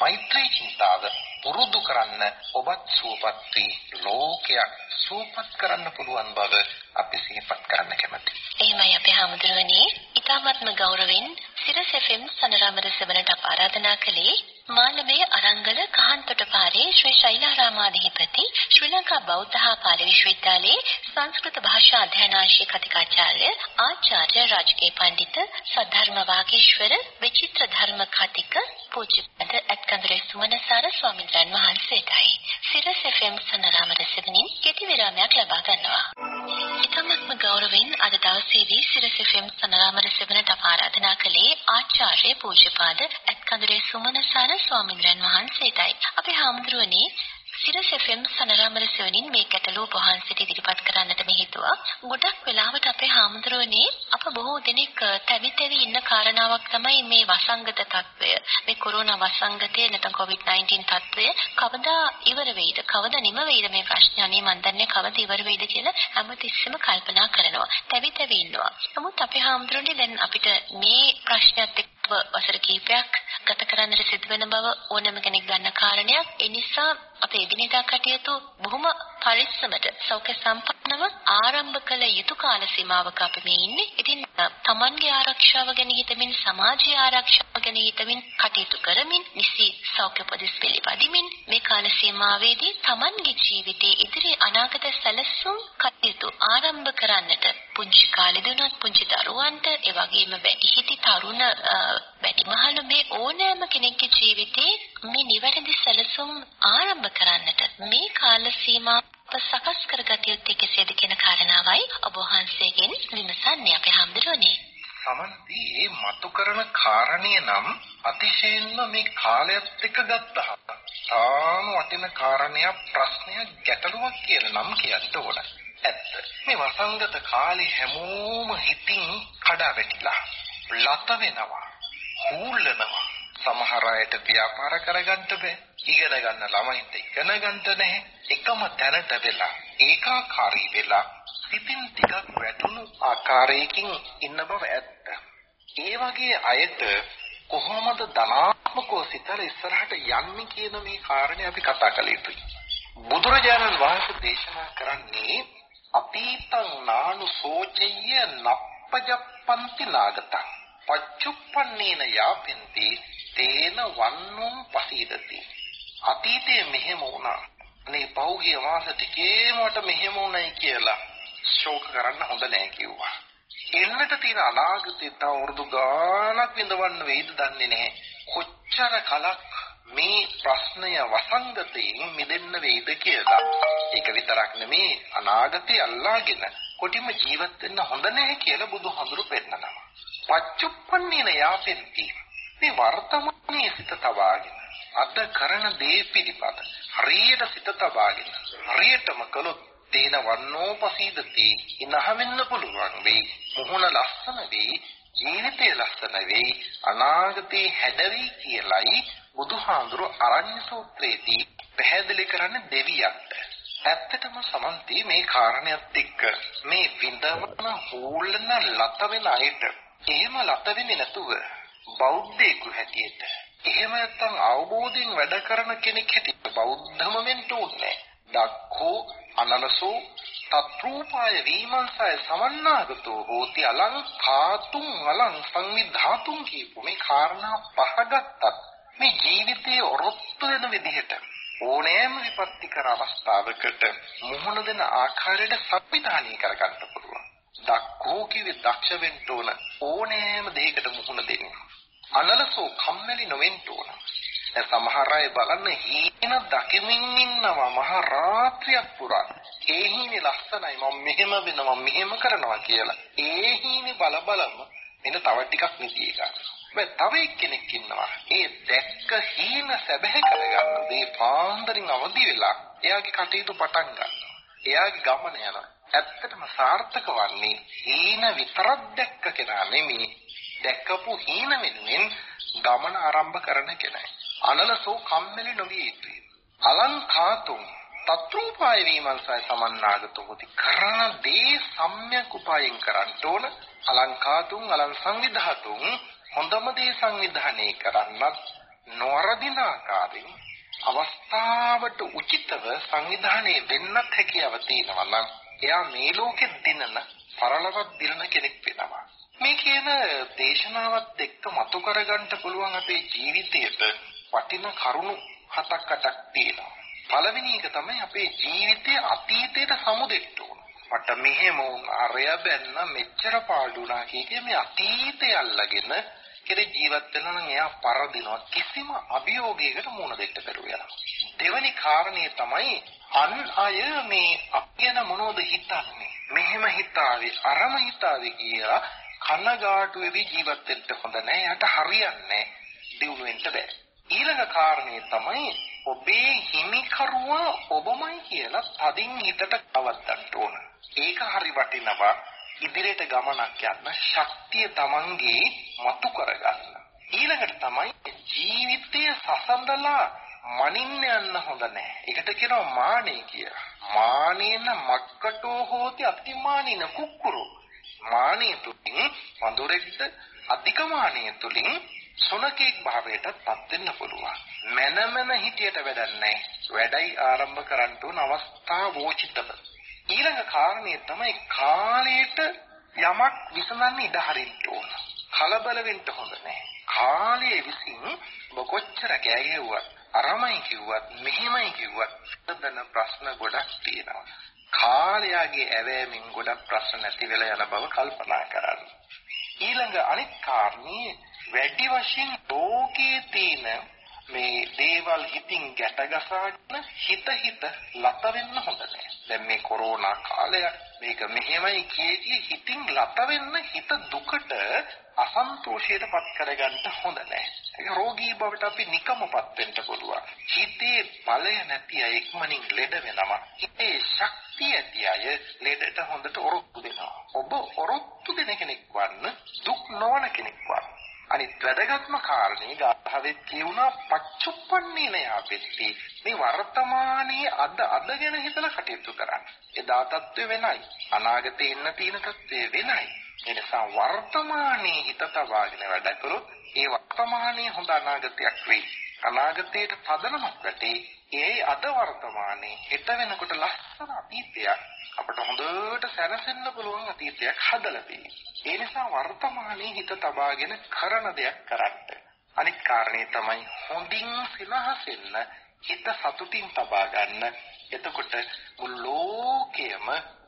මෛත්‍රී චින්තාව පුරුදු කරන්න ඔබත් සුවපත් වී ලෝකයක් සුවපත් කරන්න පුළුවන් බව අපි සිහිපත් කරන්න කැමැතියි. එහෙමයි අපේ හැමදෙරවනේ ඊ타ත්ම ගෞරවයෙන් සිරස් FM සනරාමර සෙවණට අප ආරාධනා කළේ මාළමේ අරංගල කහන්තොට පාරේ ශ්‍රී ශෛලාරාමාධිපති ශ්‍රී ලංකා බෞද්ධ හා පාලි විශ්වවිද්‍යාලයේ සංස්කෘත භාෂා අධ්‍යයනාංශයේ කතිකාචාර්ය ආචාර්ය රාජකේ පඬිත සද්ධර්ම වාගීශ්වර විචිත්‍ර ධර්ම කතික පූජ්‍යපද අත්කන්දරේ සුමනසාර ස්වාමීන් වහන්සේටයි සිරස් FM සනරාමර සෙවණින් කෙටි විරාමයක් ලබා ගන්නවා. ඊටමත්ම ගෞරවයෙන් අද දවසේදී සිරස් FM සනරාමර සෙවණට ආරාධනා කළේ ආචාර්ය පූජ්‍යපාද කඳුරේ සුමනසාර ස්වාමීන් වහන්සේටයි. අපේ හාමුදුරුවනේ සිරස් FM සනරාමර සෙවණින් මේ ගැටලුව වහන්සේට ඉදිරිපත් කරන්නට මේ හිතුවා. ගොඩක් වෙලාවට අපේ හාමුදුරුවනේ අප බොහෝ දෙනෙක් තැවි තැවි ඉන්න කාරණාවක් තමයි මේ වසංගත තත්වය. මේ කොරෝනා වසංගතය නැත්නම් COVID-19 තත්වය කවදා ඉවර වෙයිද? කවදා නිම වෙයිද මේ ප්‍රශ්නේ? අනේ මන් දන්නේ කවදා ඉවර වෙයිද කියලා හැමතිස්සෙම කල්පනා කරනවා. තැවි තැවි ඉන්නවා. නමුත් අපේ හාමුදුරුවනේ දැන් අපිට මේ ප්‍රශ්නයත් එක්ක වසර කිහිපයක් ගත කරන්නට සිදු වෙන බව ඕනෑම කෙනෙක් දන්න කාරණයක්. ඒ නිසා අපේ එදිනෙදා කටයුතු බොහොම පරිස්සමට සෞඛ්‍ය සම්පන්නව ආරම්භ කළ යුතු කාල සීමාවක අපි මේ ඉන්නේ. ඉතින් තමන්ගේ ආරක්ෂාව ගැන හිතමින් සමාජීය ආරක්ෂාව ගැන හිතමින් කටයුතු කරමින් නිසි සෞඛ්‍ය පොදිස් පිළිපදිමින් මේ කාල සීමාවේදී තමන්ගේ ජීවිතයේ ඉදිරි අනාගත සැලසුම් කටයුතු ආරම්භ කරන්නට පුංචි කාලේ දුනත් පුංචි දරුවන්ට ඒ වගේම වැඩිහිටි තරුණ වැඩිමහලු මේ ඕනෑම කෙනෙක්ගේ ජීවිතේ මේ නිවැරදි සැලසුම් ආරම්භ කරන්නට මේ කාල සීමාව සකස් කරගත යුත්තේ කෙසේද කියන කාරණාවයි ඔබ වහන්සේගෙන් විමසන්නේ අපේ හැඳුරුවනේ. සමන්ති මේ මතු කරන කාරණිය නම් අතිශයින්ම මේ කාලයත් එක්ක ගත්තහම තාම වටින කාරණයක් ප්‍රශ්නයක් ගැටලුවක් කියලා නම් කියන්න ඕන. ඇත්ත. මේ වසංගත කාලේ හැමෝම හිතින් කඩා වැටිලා ලත වෙනවා. හූල්ලනවා. සමහර අයට ව්‍යාපාර කරගන්න බෑ. ඉගෙන ගන්න ළමයින්ට ඉගෙන ගන්න නැහැ. එකම තැනට වෙලා ඒකාකාරී වෙලා සිතින් ටිකක් වැටුණු ආකාරයකින් ඉන්න බව ඇත්ත. ඒ වගේ අයට කොහොමද ධනාත්මකව සිතලා ඉස්සරහට යන්නේ කියන මේ කාරණේ අපි කතා කළ යුතුයි. බුදුරජාණන් වහන්සේ දේශනා කරන්නේ අතීතං නානු සෝචය්‍ය නප්පජප්පන්ති නාගතං පච්චුප්පන්නේන යාපෙන්ති තේන වන්නුම් පසීදති අතීතයේ මෙහෙම වුණා. අනේ පෞගිය මාස ටිකේම මට මෙහෙම වුණයි කියලා ශෝක කරන්න හොඳ නෑ කිව්වා. එන්නට තියෙන අනාගතේ තව වරුදු ගාණක් විඳවන්න වෙයිද දන්නේ නැහැ කොච්චර කලක් මේ ප්‍රශ්නය වසංගතයෙන් මිදෙන්න වෙයිද කියලා. ඒක විතරක් නෙමේ අනාගතය අල්ලාගෙන කොටිම ජීවත් වෙන්න හොඳ නැහැ කියලා බුදුහඳුරු පෙන්නනවා. පච්චුප්පන්නේන යාපෙන්ති. මේ වර්තමානයේ සිත තබාගෙන අද කරන දේ පිළිපද. හරියට සිත තබාගෙන හරියටම කළොත් තේන වන්නෝපසීදති ඉනහවෙන්න පුළුවන් වෙයි. මුහුණ ලස්සන වෙයි ජීවිතය ලස්සන වෙයි අනාගතේ හැඩවි කියලයි බුදුහාඳුරු අරණ්‍ය සූත්‍රයේදී පැහැදිලි කරන්නේ දෙවියන්ට. ඇත්තටම සමන්ති මේ කාරණයක් එක්ක මේ විඳවන හෝලන ලත වෙන අයට එහෙම ලත වෙන්නේ නැතුව බෞද්ධයෙකු හැටියට එහෙම නැත්නම් අවබෝධයෙන් වැඩ කරන කෙනෙක් හැටියට බෞද්ධම වෙන්න ඕනේ. දක්ඛෝ අනලසෝ තත්රූපාය විමර්ශය සමන්නාගතෝ හෝති අලං කාතුම් අලං සංවිධාතුම් කියපු මේ කාරණා පහගත්තත් මේ ජීවිතයේ ඔරොත්තු වෙන විදිහට ඕනෑම විපත්තිකර අවස්ථාවකට මුහුණ දෙන ආකාරයට සංවිධානය කරගන්න පුළුවන්. දක්ඛෝ කිවි දක්ෂ වෙන්න ඕන ඕනෑම දෙයකට මුහුණ දෙන්න. අනලසෝ කම්මැලි නොවෙන්න ඕන. දැන් සමහර අය බලන්න හීන දකිමින් ඉන්නවා මහ රාත්‍රියක් පුරා. ඒ හීනේ ලස්සනයි මම මෙහෙම වෙනවා මෙහෙම කරනවා කියලා. ඒ හීනේ බල බලම මෙන්න තව ටිකක් නිදි ගන්න. මේ තව එක්කෙනෙක් ඉන්නවා. ඒ දැක්ක හීන සැබෑ කරගන්න මේ පාන්දරින් අවදි වෙලා එයාගේ කටයුතු පටන් ගන්නවා. එයාගේ ගමන යනවා. ඇත්තටම සාර්ථක වන්නේ හීන විතරක් දැක්ක කෙනා නෙමෙයි දැක්කපු හීන වෙනුවෙන් ගමන ආරම්භ කරන කෙනයි. අනලසෝ කම්මැලි නොවිය යුතුයි. අලංකාතුම් තත්රූපාය වීමන්සයි සමන්නාගතෝ හොති කරන දේ සම්‍යක් උපායෙන් කරන්න ඕන අලංකාතුම් අලං සංවිධාතුම් හොඳම දේ සංවිධානය කරන්නත් නොවරදින ආකාරයෙන් අවස්ථාවට උචිතව සංවිධානය වෙන්නත් හැකියාව තියෙනවා නම් එයා මේ ලෝකෙ දිනන පරලවත් දිනන කෙනෙක් වෙනවා. මේ කියන දේශනාවත් එක්ක මතු කරගන්න පුළුවන් අපේ ජීවිතයට වටින කරුණු හතක් අටක් තියෙනවා. පළවෙනි එක තමයි අපේ ජීවිතයේ අතීතයට සමුදෙන්න ඕන. මට මෙහෙම වුණ අරය බැන්න මෙච්චර පාඩුණා කියේ මේ අතීතය අල්ලගෙන කෙරේ ජීවත් වෙනවා නම් එයා පරදිනවා කිසිම අභියෝගයකට මුහුණ දෙන්න බැරුව යනවා. දෙවැනි කාරණේ තමයි අන් අය මේ අපගෙන මොනවද හිතන්නේ? මෙහෙම හිතාවේ අරම හිතාවේ කියලා කනගාටු වෙවි ජීවත් වෙන්න හොඳ නැහැ. යට හරියන්නේ දිනු වෙන්න බෑ. ඊළඟ කාරණේ තමයි ඔබේ හිමිකරුවා ඔබමයි කියලා තදින් හිතට අවත්තන්න ඕන. ඒක හරි වටිනවා. ඉදිරියට ගමනක් යන්න ශක්තිය Tamanගේ මතු කරගන්න. ඊළඟට තමයි ජීවිතය සසඳලා මනින්න යන්න හොඳ නැහැ. ඒකට කියනවා මානෙ කියලා. මානේන මක්කටෝ හෝති අතිමානින කුක්කුරු. මානෙ තුලින් වඳුරෙක්ද අධික මානෙ තුලින් සොනකෙක් භාවයට පත් වෙන්න පුළුවන්. මනමන හිතියට වැඩක් වැඩයි ආරම්භ කරන්න උන අවස්ථාවෝචිතව. ඊළඟ කාරණේ තමයි කාලයට යමක් විසඳන්න ඉඩ හරින්න ඕන. කලබල වෙන්න හොඳ නැහැ. කාලයේ විසින් ඔබ කොච්චර කෑගෙව්වත් අරමයි කිව්වත් මෙහෙමයි කිව්වත් සදන ප්‍රශ්න ගොඩක් තියෙනවා. කාලයාගේ ඇවෑමෙන් ගොඩක් ප්‍රශ්න නැති වෙලා යන බව කල්පනා කරන්න. ඊළඟ අනිත් කාරණේ වැඩි වශයෙන් ලෝකයේ තියෙන මේ දේවල් හිතින් ගැටගසාගෙන හිත හිත ලත වෙන්න හොඳ නැහැ. දැන් මේ කොරෝනා කාලය මේක මෙහෙමයි කියේ හිතින් ලත වෙන්න හිත දුකට අසන්තෝෂයට පත් කරගන්න හොඳ නැහැ. ඒක රෝගී බවට අපි නිකම්පත් වෙන්න පුළුවන්. හිතේ බලය නැති අය ඉක්මනින් ලෙඩ වෙනවා. හිතේ ශක්තිය ඇති අය ලෙඩට හොඳට ඔරොත්තු දෙනවා. ඔබ ඔරොත්තු දෙන කෙනෙක් වන්න දුක් නොවන කෙනෙක් වන්න. අනිත් වැදගත්ම කාරණේ ගාථාවෙත් කියුණා පච්චුප්පන්නේන යාපෙtti මේ වර්තමානයේ අද අද ගැන හිතලා කටයුතු කරන්න. එදා තත්ත්වය වෙනයි. අනාගතේ ඉන්න තියෙන තත්ත්වය වෙනයි. ඒ නිසා වර්තමානයේ හිත තබාගෙන වැඩ කළොත් ඒ වර්තමානයේ හොඳ අනාගතයක් වෙයි. අනාගතයට පදනමක් වැටේ. ඒ අද වර්තමානයේ හෙට වෙනකොට ලස්සන අතීතයක් අපට හොඳට සැනසෙන්න පුළුවන් අතීතයක් හදලා තියෙනවා. ඒ නිසා වර්තමානයේ හිත තබාගෙන කරන දෙයක් කරන්න. අනිත් කාරණේ තමයි හොඳින් සිනහසෙන්න හිත සතුටින් තබා ගන්න. එතකොට මුළු ලෝකයම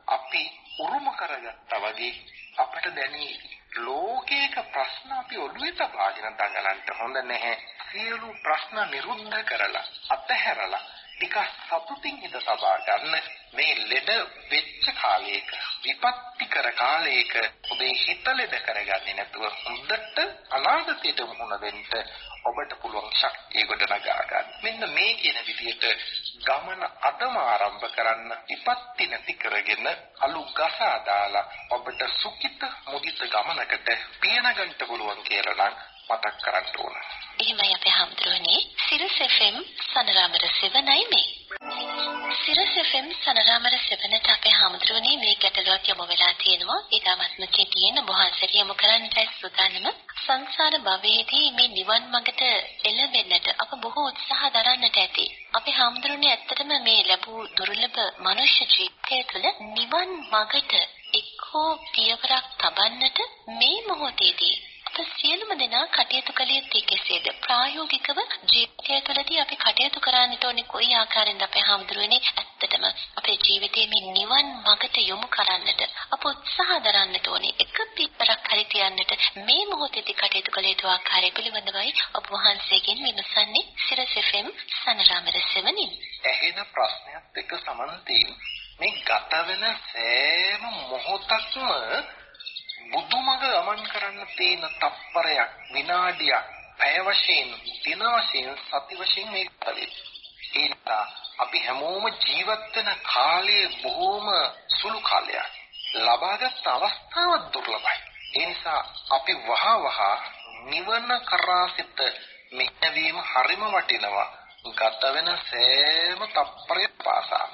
අපි උරුම කරගත්තා වගේ අපට දැනෙයි. ලෝකයක ප්‍රශ්න අපි ඔළුවේ තබාගෙන දඟලන්න හොඳ නැහැ. සියලු ප්‍රශ්න නිරුද්ධ කරලා අතහැරලා ටිකක් සතුටින් හිත සබා ගන්න මේ ලෙඩ වෙච්ච කාලයක විපත්තිකර කාලයක ඔබේ හිත ලෙඩ කරගන්නේ නැතුව හොඳට අනාගතයට මුහුණ දෙන්න ඔබට පුළුවන් ශක්තිය ගොඩනගා ගන්න. මෙන්න මේ කියන විදිහට ගමන අදම ආරම්භ කරන්න විපත්ති නැති කරගෙන අලු ගසා දාලා ඔබට සුඛිත මුදිත ගමනකට පියනගන්න පුළුවන් කියලා නම් මතක් කරන්න ඕන. එහෙමයි අපේ හම්දුරනේ සිරස් FM සනරාමර සෙවණයි මේ. සිරස් FM සනරාමර සෙවණට අපේ හම්දුරනේ මේ ගැටලුවක් යොමු වෙලා තියෙනවා. ඊටමත්ම කෙටියෙන් වහන්සේට යොමු කරන්නයි සූදානම. සංසාර භවයේදී මේ නිවන් මඟට එළවෙන්නට අප බොහෝ උත්සාහ දරන්නට ඇති. අපේ හම්දුරනේ ඇත්තටම මේ ලැබූ දුර්ලභ මනුෂ්‍ය ජීවිතය තුළ නිවන් මඟට එක්කෝ පියවරක් තබන්නට මේ මොහොතේදී අප සියලුම දෙනා කටයුතු කළ යුත්තේ කෙසේද? ප්‍රායෝගිකව ජීවිතය තුළදී අපි කටයුතු කරන්නට ඕනේ කොයි ආකාරයෙන්ද අපේ හැමදෙරුවනේ ඇත්තටම අපේ ජීවිතයේ මේ නිවන් මඟට යොමු කරන්නට අප උත්සාහ දරන්නට ඕනේ. එක පිටරක් හරි තියන්නට මේ මොහොතේදී කටයුතු කළ යුතු ආකාරය පිළිබඳවයි ඔබ වහන්සේගෙන් විමසන්නේ සිරස් FM සනරාමර සෙවණින්. ඇහෙන ප්‍රශ්නයත් එක්ක සමන්තී මේ ගත වෙන සෑම මොහොතක්ම බුදුමග ගමන් කරන්න තියෙන තප්පරයක් විනාඩියක් පැය වශයෙන් දින වශයෙන් සති වශයෙන් මේක බලයි. ඒ නිසා අපි හැමෝම ජීවත් වෙන කාලය බොහොම සුළු කාලයක්. ලබාගත් අවස්ථාව දුර්ලභයි. ඒ නිසා අපි වහ වහ නිවන කරා සිට මෙහෙවීම හරිම වටිනවා. ගත වෙන සෑම තප්පරයක් පාසා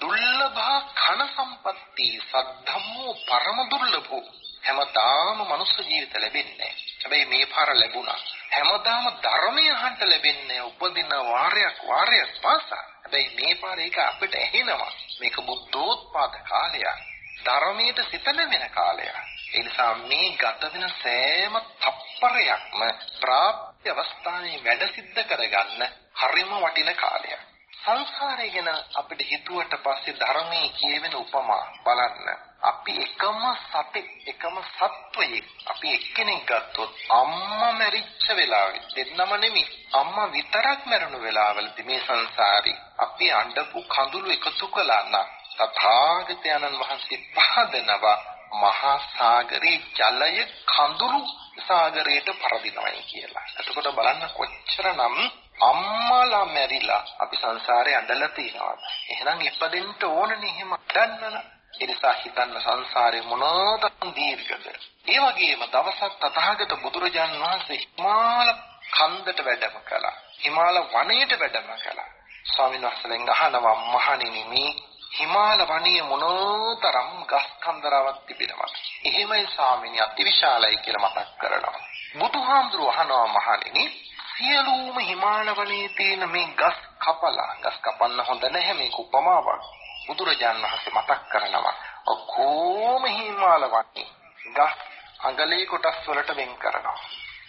දුර්ලභ කන සම්පatti සද්ධම්මෝ පරම දුර්ලභෝ හැමදාම මනුස්ස ජීවිත ලැබෙන්නේ හැබැයි මේ පාර ලැබුණා. හැමදාම ධර්මය අහන්න ලැබෙන්නේ උපදින වාරයක් වාරයක් පාසා. හැබැයි මේ පාර ඒක අපිට ඇහෙනවා. මේක බුද්ධෝත්පාද කාලයක්. ධර්මයට සිත නැමෙන කාලයක්. ඒ නිසා මේ ගත වෙන සෑම තප්පරයක්ම ප්‍රාප්ති අවස්ථාවේ වැඩ සිද්ධ කරගන්න හරිම වටින කාලයක්. සංසාරය ගැන අපිට හිතුවට පස්සේ ධර්මයේ කියවෙන උපමා බලන්න. අපි එකම සතෙක් එකම සත්වයෙක් අපි එක්කෙනෙක් ගත්තොත් අම්මා මැරිච්ච වෙලාවෙ දෙන්නම නෙමෙයි අම්මා විතරක් මැරුණු වෙලාවලදී මේ සංසාරේ අපි අඬපු කඳුළු එකතු කළා නම් තථාගතයන්න් වහන්සේ පහදනවා මහා සාගරේ ජලය කඳුළු සාගරයට පරදිනවයි කියලා. එතකොට බලන්න කොච්චරනම් අම්මලා මැරිලා අපි සංසාරේ අඬලා තියනවාද? එහෙනම් ඉපදෙන්න ඕනනේ එහෙම අඬන්න. ඒ නිසා හිතන්න සංසාරේ මොනතරම් දීර්ඝද? ඒ වගේම දවසක් තථාගත බුදුරජාන් වහන්සේ හිමාල කන්දට වැඩම කළා. හිමාල වනයේට වැඩම කළා. ස්වාමීන් වහන්සේගෙන් අහනවා මහණෙනි මේ හිමාල වනයේ මොනතරම් ගස් කන්දරාවක් තිබෙනවද? එහෙමයි ස්වාමීනි අතිවිශාලයි කියලා මතක් කරනවා. බුදුහාමුදුරුවෝ අහනවා මහණෙනි සියලුම හිමාල වනයේ තියෙන මේ ගස් කපලා ගස් කපන්න හොඳ නැහැ මේක උපමාවක්. බුදුරජාන් වහන්සේ මතක් කරනවා ඔක්කොම හිමාල වනයේ ගස් අඟලේ කොටස් වලට වෙන් කරනවා.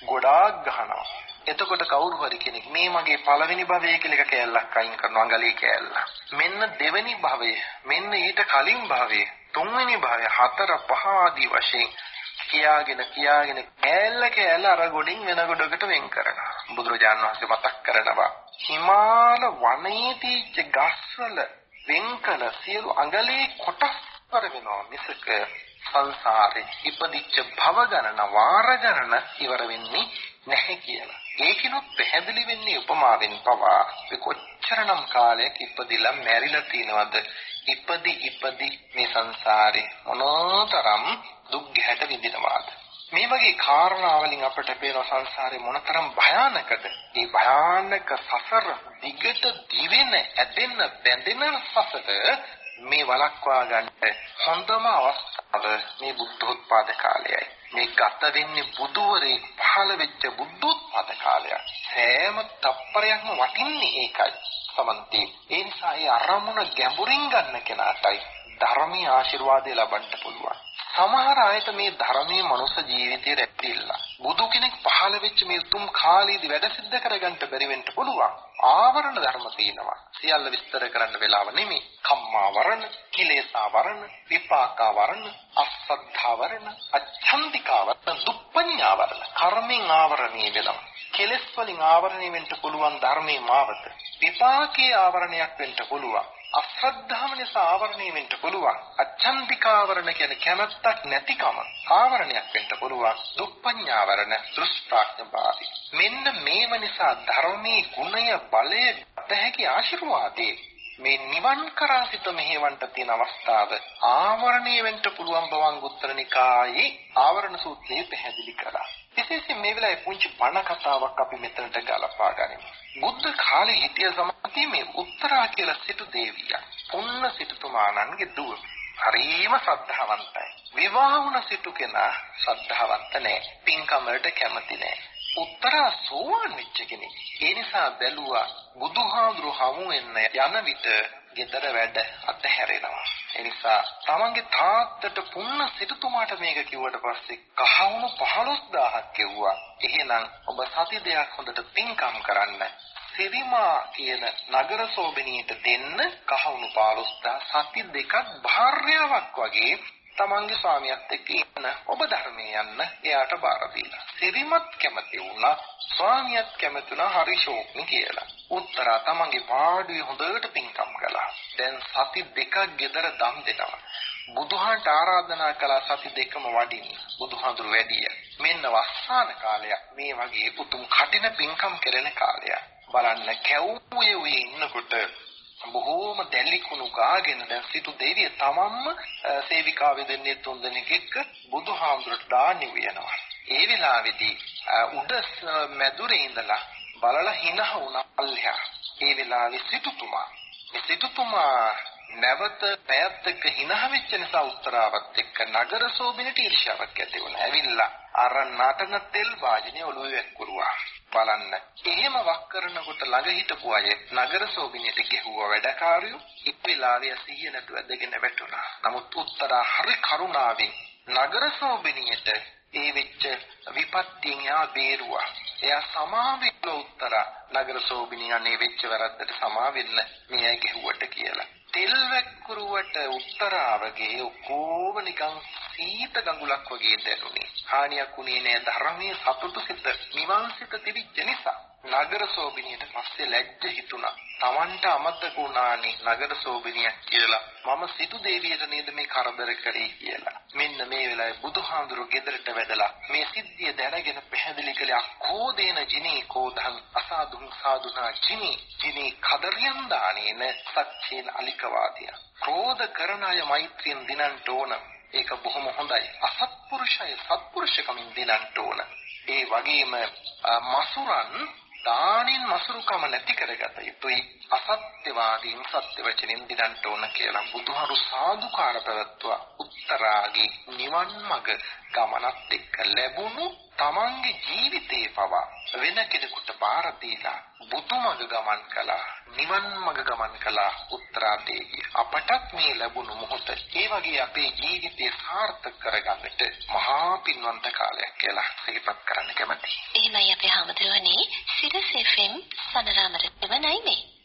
ගොඩාක් ගහනවා. එතකොට කවුරු හරි කෙනෙක් මේ මගේ පළවෙනි භවය කියලා එක කෑල්ලක් අයින් කරනවා අඟලේ කෑල්ල. මෙන්න දෙවෙනි භවය, මෙන්න ඊට කලින් භවය, තුන්වෙනි භවය, හතර පහ ආදී වශයෙන් කියාගෙන කියාගෙන කෑල්ල කෑල්ල අර ගොඩින් වෙන ගොඩකට වෙන් කරනවා. බුදුරජාණන් වහන්සේ මතක් කරනවා හිමාල වනයේ තීච්ච ගස්වල වෙන් කළ සියලු අඟලේ කොටස් කර වෙනවා මිසක සංසාරේ ඉපදිච්ච භව ගණන වාර ගණන ඉවර වෙන්නේ නැහැ කියලා. ඒකිනුත් පැහැදිලි වෙන්නේ උපමාවෙන් පවා. කොච්චරනම් කාලයක් ඉපදිලා මැරිලා තිනවද ඉපදි ඉපදි මේ සංසාරේ මොනතරම් දුක් ගැට විඳිනවාද? මේ වගේ කාරණාවලින් අපට පේන සංසාරේ මොනතරම් භයානකද? මේ භයානක සසර දිගට දිවෙන ඇදෙන්න බැඳෙන සසර මේ වලක්වා ගන්න හොඳම අවස්ථාව මේ බුද්ධෝත්පාද කාලයයි. මේ ගත වෙන්නේ බුදුවරේ පහළ වෙච්ච බුද්ධෝත්පාද කාලයක්. සෑම තප්පරයක්ම වටින්නේ ඒකයි. සමන්ති ඒ නිසා ඒ අරමුණ ගැඹුරින් ගන්න කෙනාටයි ධර්මීය ආශිර්වාදය ලබන්න පුළුවන්. සමහර අයට මේ ධර්මයේ මනුෂ්‍ය ජීවිතේ රැඳිලා බුදු කෙනෙක් පහළ වෙච්ච මේ උතුම් කාලයේදී වැඩ සිද්ධ කරගන්න බැරි වෙන්න පුළුවන්. ආවරණ ධර්ම තියෙනවා. සියල්ල විස්තර කරන්න වෙලාව නෙමෙයි. කම්මාවරණ කිලේසාවරණ විපාකාවරණ අස්සද්ධාවරණ අච්ඡන්දිකාවරණ දුප්පඤ්ඤාවරණ. කර්මෙන් ආවරණීය වෙනවා. කෙලස් වලින් ආවරණය වෙන්න පුළුවන් ධර්මයේ මාවත. විපාකයේ ආවරණයක් වෙන්න පුළුවන්. අශ්‍රද්ධාව නිසා ආවරණය වෙන්න පුළුවන්. අච්ඡන්දිකාවරණ කියන්නේ කැමැත්තක් නැතිකම ආවරණයක් වෙන්න පුළුවන්. දුප්පඤ්ඤාවරණ දෘෂ්ටාඥභාවි මෙන්න මේව නිසා ධර්මයේ ගුණය බලය දැහැකි ආශිර්වාදේ මේ නිවන් කරා සිත මෙහෙවන්ට තියෙන අවස්ථාව ආවරණය වෙන්න පුළුවන් බවන් උත්තර නිකායේ ආවරණ සූත්‍රයේ පැහැදිලි කළා. විශේෂයෙන් මේ වෙලාවේ පුංචි බණ කතාවක් අපි මෙතනට ගලපා ගනිමු. බුද්ධ කාලේ හිටිය සමාධිය මේ උත්තරා කියලා සිටු දේවියක්. පුන්න සිටුතුමාණන්ගේ දුව. හරිම ශ්‍රද්ධාවන්තයි. විවාහ වුණ සිටු කෙනා ශ්‍රද්ධාවන්ත නැහැ. පින්කම වලට කැමති නැහැ. උත්තරා සෝවාන් වෙච්ච කෙනෙක්. ඒ නිසා බැලුවා බුදුහාඳුරු හමු වෙන්න යන විට ගෙදර වැඩ අතහැරෙනවා. ඒ නිසා තමන්ගේ තාත්තට පුන්න සිටුතුමාට මේක කිව්වට පස්සේ කහවණු 15000ක් කිව්වා. එහෙනම් ඔබ සති දෙයක් හොඳට පින්කම් කරන්න. සිරිමා කියන නගර සෝබිනියට දෙන්න කහවණු 15000 සති දෙකක් භාර්යාවක් වගේ තමන්ගේ ස්වාමියාත් එක්ක ඉන්න ඔබ ධර්මයේ යන්න එයාට බාර දීලා. සිරිමත් කැමති වුණා ස්වාමියාත් කැමති වුණා හරි ෂෝක්නි කියලා. උත්තරා තමන්ගේ පාඩුවේ හොඳට පින්කම් කළා. දැන් සති දෙකක් ගෙදර දම් දෙනවා. බුදුහාන්ට ආරාධනා කළා සති දෙකම වඩින්න. බුදුහාඳුරු වැඩිය. මෙන්න වස්සාන කාලයක් මේ වගේ උතුම් කටින පින්කම් කරන කාලයක්. බලන්න කැවුවේ ඉන්නකොට බොහෝම දැලි කුණු ගාගෙන දැන් සිටු දෙවිය තමන්ම සේවිකාවෙ දෙන්නේ තුන් දෙනෙක් එක්ක බුදුහාමුදුරට දාන්නේ වෙනවා. ඒ වෙලාවේදී උඩ මැදුරේ ඉඳලා බලලා hina වුණා පල්ලෙහා. ඒ වෙලාවේ සිටුතුමා මේ සිටුතුමා නැවත පැයත් එක්ක hina වෙච්ච නිසා උත්තරාවත් එක්ක නගර සෝබිනට ඊර්ෂ්‍යාවක් ඇති වුණා. ඇවිල්ලා අර නටන තෙල් වාජනේ ඔළුවේ වැක්කුරුවා. බලන්න. එහෙම වක් කරනකොට ළඟ හිටපු අය නගර සෝබිනියට ගෙහුවා වැඩකාරයෝ එක් වෙලාවේ සිහිය නැතුව ඇදගෙන වැටුණා. නමුත් උත්තරා හරි කරුණාවෙන් නගර සෝබිනියට ඒ වෙච්ච විපත්තියෙන් යා බේරුවා. එයා සමාවෙන්න උත්තර නගර සෝබිනිය අනේ වෙච්ච වැරද්දට සමාවෙන්න මේ අය ගෙහුවට කියලා. තෙල් වැක්කුරුවට උත්තරාවගේ ඔක්කොම නිකන් සීත ගඟුලක් වගේ දැනුනේ. හානියක් උනේ නෑ ධර්මයේ සතුටු සිත නිවන් සිත තිබිච්ච නිසා. නගර සෝබිනියට පස්සේ ලැජ්ජ හිතුණා. Tamanට අමතක වුණානේ නගර සෝබිනියක් කියලා. මම සිටු දේවියට නේද මේ කරදර කරේ කියලා. මෙන්න මේ වෙලාවේ බුදුහාඳුරු ගෙදරට වැදලා මේ සිද්ධිය දැනගෙන පැහැදිලි කළේ අක්කෝ දේන ජිනී කෝධං අසාදුං සාදුනා ජිනී ජිනී කදරියන් දානේන සච්චේන අලිකවාදිය. ක්‍රෝධ කරන අය මෛත්‍රියෙන් දිනන්ට ඕන. ඒක බොහොම හොඳයි. අසත්පුරුෂය සත්පුරුෂකමින් දිනන්ට ඕන. ඒ වගේම මසුරන් දානින් මසුරුකම නැති කරගත යුතුයි අසත්‍යවාදීන් සත්‍ය වචනෙන් දිනන්න ඕන කියලා බුදුහරු සාදුකාර පැවැත්වුවා උත්තරාගේ නිවන් මඟ ගමනත් එක්ක ලැබුණු තමන්ගේ ජීවිතේ පවා වෙන කෙනෙකුට බාර දීලා බුදුමඟ ගමන් කළා නිවන් මඟ ගමන් කළා උත්තරාදේවි අපටත් මේ ලැබුණු මොහොත ඒ වගේ අපේ ජීවිතේ සාර්ථක කරගන්නට මහා පින්වන්ත කාලයක් කියලා සිහිපත් කරන්න කැමතියි. එහෙමයි අපේ හැමදෙරෝනේ සිරස් FM සනරාමර දෙවනයි මේ.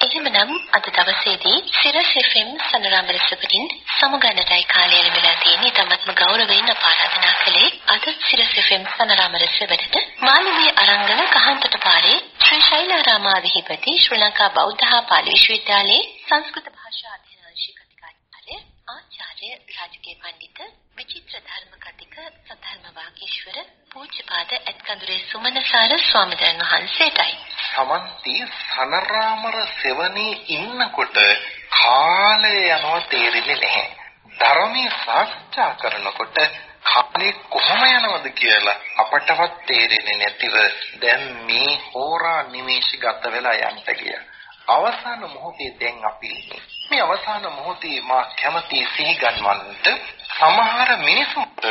එහෙමනම් අද දවසේදී සිරස් FM සනරාමර සුපින් සමුගන්නටයි කාලය ලැබිලා තියෙන්නේ. තමත්ම ගෞරවයෙන් ආරාධනා කළේ අද සිරස් FM සනරාමර සුබට මාළඹේ අරංගන කහන්තට පාරේ ශ්‍රී ශෛලාරාමාධිපති ශ්‍රී ලංකා බෞද්ධ හා පාලි විශ්වවිද්‍යාලයේ සංස්කෘත භාෂා අධ්‍යනාංශික කතිකාචාර්ය ආචාර්ය රාජකීය පඬිතුක විචිත්‍ර ධර්ම කතික සද්ධර්ම වාගීශ්වර පූජ්‍යපාද ඇත්කඳුරේ සුමනසාර ස්වාමීන් වහන්සේටයි. සමන්ති සනරාමර සෙවණේ ඉන්නකොට කාලය යනවා තේරෙන්නේ නැහැ. ධර්මයේ සාකච්ඡා කරනකොට කාලේ කොහොම යනවද කියලා අපටවත් තේරෙන්නේ නැතිව දැන් මේ හෝරා නිමේෂ ගත වෙලා යන්න ගියා. අවසාන මොහොතේ දැන් අපි මේ අවසාන මොහොතේ මා කැමති සිහිගන්වන්නට සමහර මිනිසුන්ට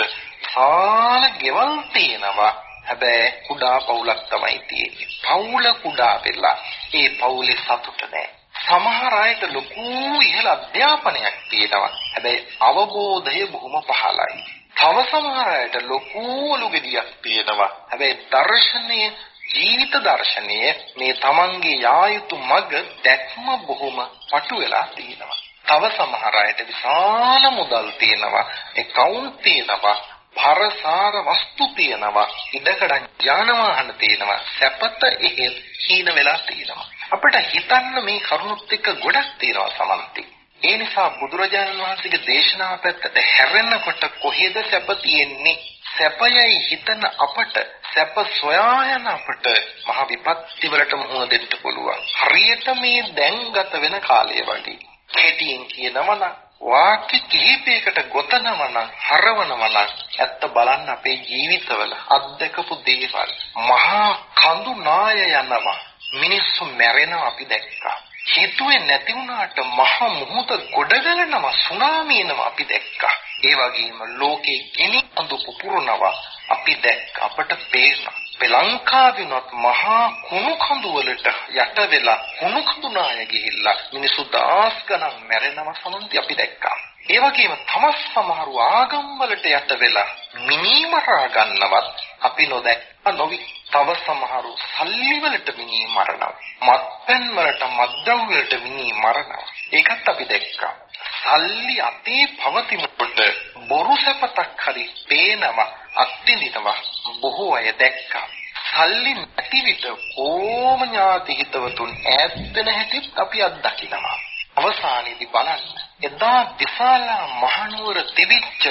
සාල ගෙවල් තියෙනවා හැබැයි කුඩා පවුලක් තමයි තියෙන්නේ. පවුල කුඩා වෙලා ඒ පවුලේ සතුට නැහැ. සමහර අයට ලොකු ඉහළ අධ්‍යාපනයක් තියෙනවා. හැබැයි අවබෝධය බොහොම පහළයි. තව සමහර අයට ලොකු ඔලුගෙඩියක් තියෙනවා. හැබැයි දර්ශනීය ජීවිත දර්ශනය මේ තමන්ගේ යා යුතු මඟ දැක්ම බොහොම පටු වෙලා තියෙනවා. තව සමහර අයට විශාල මුදල් තියෙනවා, account තියෙනවා, පරසාර වස්තු තියෙනවා, ඉඩකඩ යාන වාහන තියෙනවා, සැපත එහෙ හීන වෙලා තියෙනවා. අපිට හිතන්න මේ කරුණුත් එක්ක ගොඩක් තියෙනවා සමන්ති. ඒ නිසා බුදුරජාණන් වහන්සේගේ දේශනාව පැත්තට හැරෙනකොට කොහෙද සැප තියෙන්නේ? සැපයයි හිතන අපට සැප සොයා යන අපට මහ විපත්ති වලට මුහුණ දෙන්න පුළුවන්. හරියට මේ දැන් ගත වෙන කාලය වගේ. කෙටියෙන් කියනවනම් වාක්‍ය කිහිපයකට ගොතනවා නම් හරවනවා නම් ඇත්ත බලන්න අපේ ජීවිතවල අත්දකපු දේවල් මහා කඳු නාය යනවා. මිනිස්සු මැරෙනවා අපි දැක්කා. හිතුවේ නැති වුණාට මහ මුහුද ගොඩගලනවා සුනාමි එනවා අපි දැක්කා. ඒ වගේම ලෝකේ ගිනි අඳු පුපුරනවා අපි දැක්ක. අපට පේනවා. මේ ලංකාවෙනොත් මහා කුණු කඳු වලට යට වෙලා කුණු කඳු නාය ගිහිල්ලා මිනිසු දහස් ගණන් මැරෙනවා සමන්ති අපි දැක්කා. ඒ වගේම තමස් සමහරු ආගම් වලට යට වෙලා මිනිමරා ගන්නවත් අපි නොදැක්ක නොවි. තව සමහරු සල්ලි වලට මිනි මරනවා. මත්පැන් වලට මත්ද්‍රව්‍ය වලට මිනි මරනවා. ඒකත් අපි දැක්කා. සල්ලි අතේ පවතිනකොට බොරු සැපතක් හරි පේනවා අත්විඳිනවා බොහෝ අය දැක්කා. සල්ලි නැති විට කොම ඥාති හිතවතුන් ඈත් වෙන හැටිත් අපි අත්දකිනවා. අවසානයේදී බලන්න එදා දිසාලා මහනුවර තිබිච්ච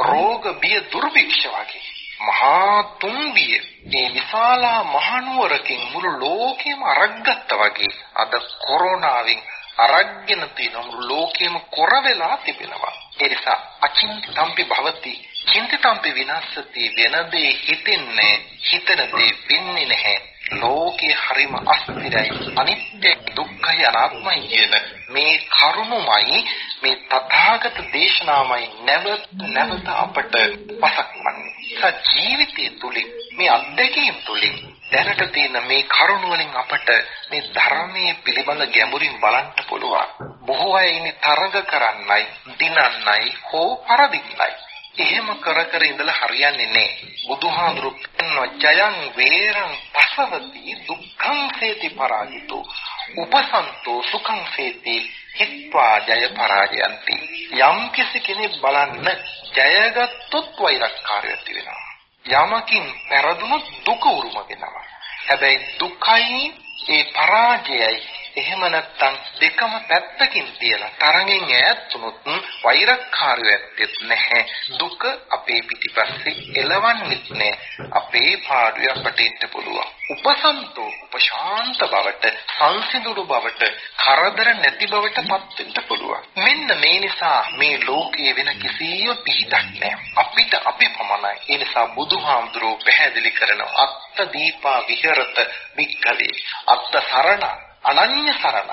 රෝග බිය දුර්භික්ෂ වගේ මහා තුන්බිය මේ විශාලා මහනුවරකින් මුළු ලෝකෙම අරගත්තා වගේ අද කොරෝනාවෙන් අරගෙන තියෙන මුළු ලෝකෙම කොර වෙලා තිබෙනවා. ඒ නිසා අචින්තම්පි භවති. චින්තිතම්පි විනාශති වෙන දේ හිතෙන්නේ හිතන දේ වෙන්නේ නැහැ. ලෝකේ හරිම අස්තිරයි අනිත්‍ය දුක්ඛය අනාත්මයි කියන මේ කරුණුමයි මේ තථාගත දේශනාවයි නැවත නැවත අපට පසක්වන්නේ ජීවිතය තුලින් මේ අත්දැකීම් තුලින් දැනට තියෙන මේ කරුණ වලින් අපට මේ ධර්මයේ පිළිබඳ ගැඹුරින් බලන්න පුළුවන්. බොහෝ අය ඉන්නේ තරඟ කරන්නයි දිනන්නයි හෝ පරදින්නයි. එහෙම කර කර ඉඳලා හරියන්නේ නැහැ. බුදුහාඳුරු ජයං වේරං පසවති දුක්ඛං සේති පරාජිතෝ උපසන්තෝ සුඛං සේති හිත්වා ජය පරාජයන්ති. යම් කිසි කෙනෙක් බලන්න ජයගත්තොත් වෛරක්කාරය ඇති වෙනවා. යමකින් පෙරදුනොත් දුක උරුම වෙනවා. හැබැයි දුකයි ඒ පරාජයයි එහෙම නැත්නම් දෙකම පැත්තකින් තියලා තරගෙන් ඈත් වුණොත් වෛරක්කාරයෝ ඇත්තෙත් නැහැ. දුක අපේ පිටිපස්සේ එලවන්නෙත් නැහැ අපේ පාඩුවේ අපට ඉන්න පුළුවන්. උපසන්තෝ උපශාන්ත බවට සංසිඳුණු බවට කරදර නැති බවට පත් වෙන්න පුළුවන්. මෙන්න මේ නිසා මේ ලෝකයේ වෙන කිසියම් පිහිටක් නැහැ අපිට අපි පමණයි. ඒ නිසා බුදුහාමුදුරුවෝ පැහැදිලි කරන අත්ත දීපා විහෙරත වික්කවේ අත්ත සරණ අනන්‍ය සරණ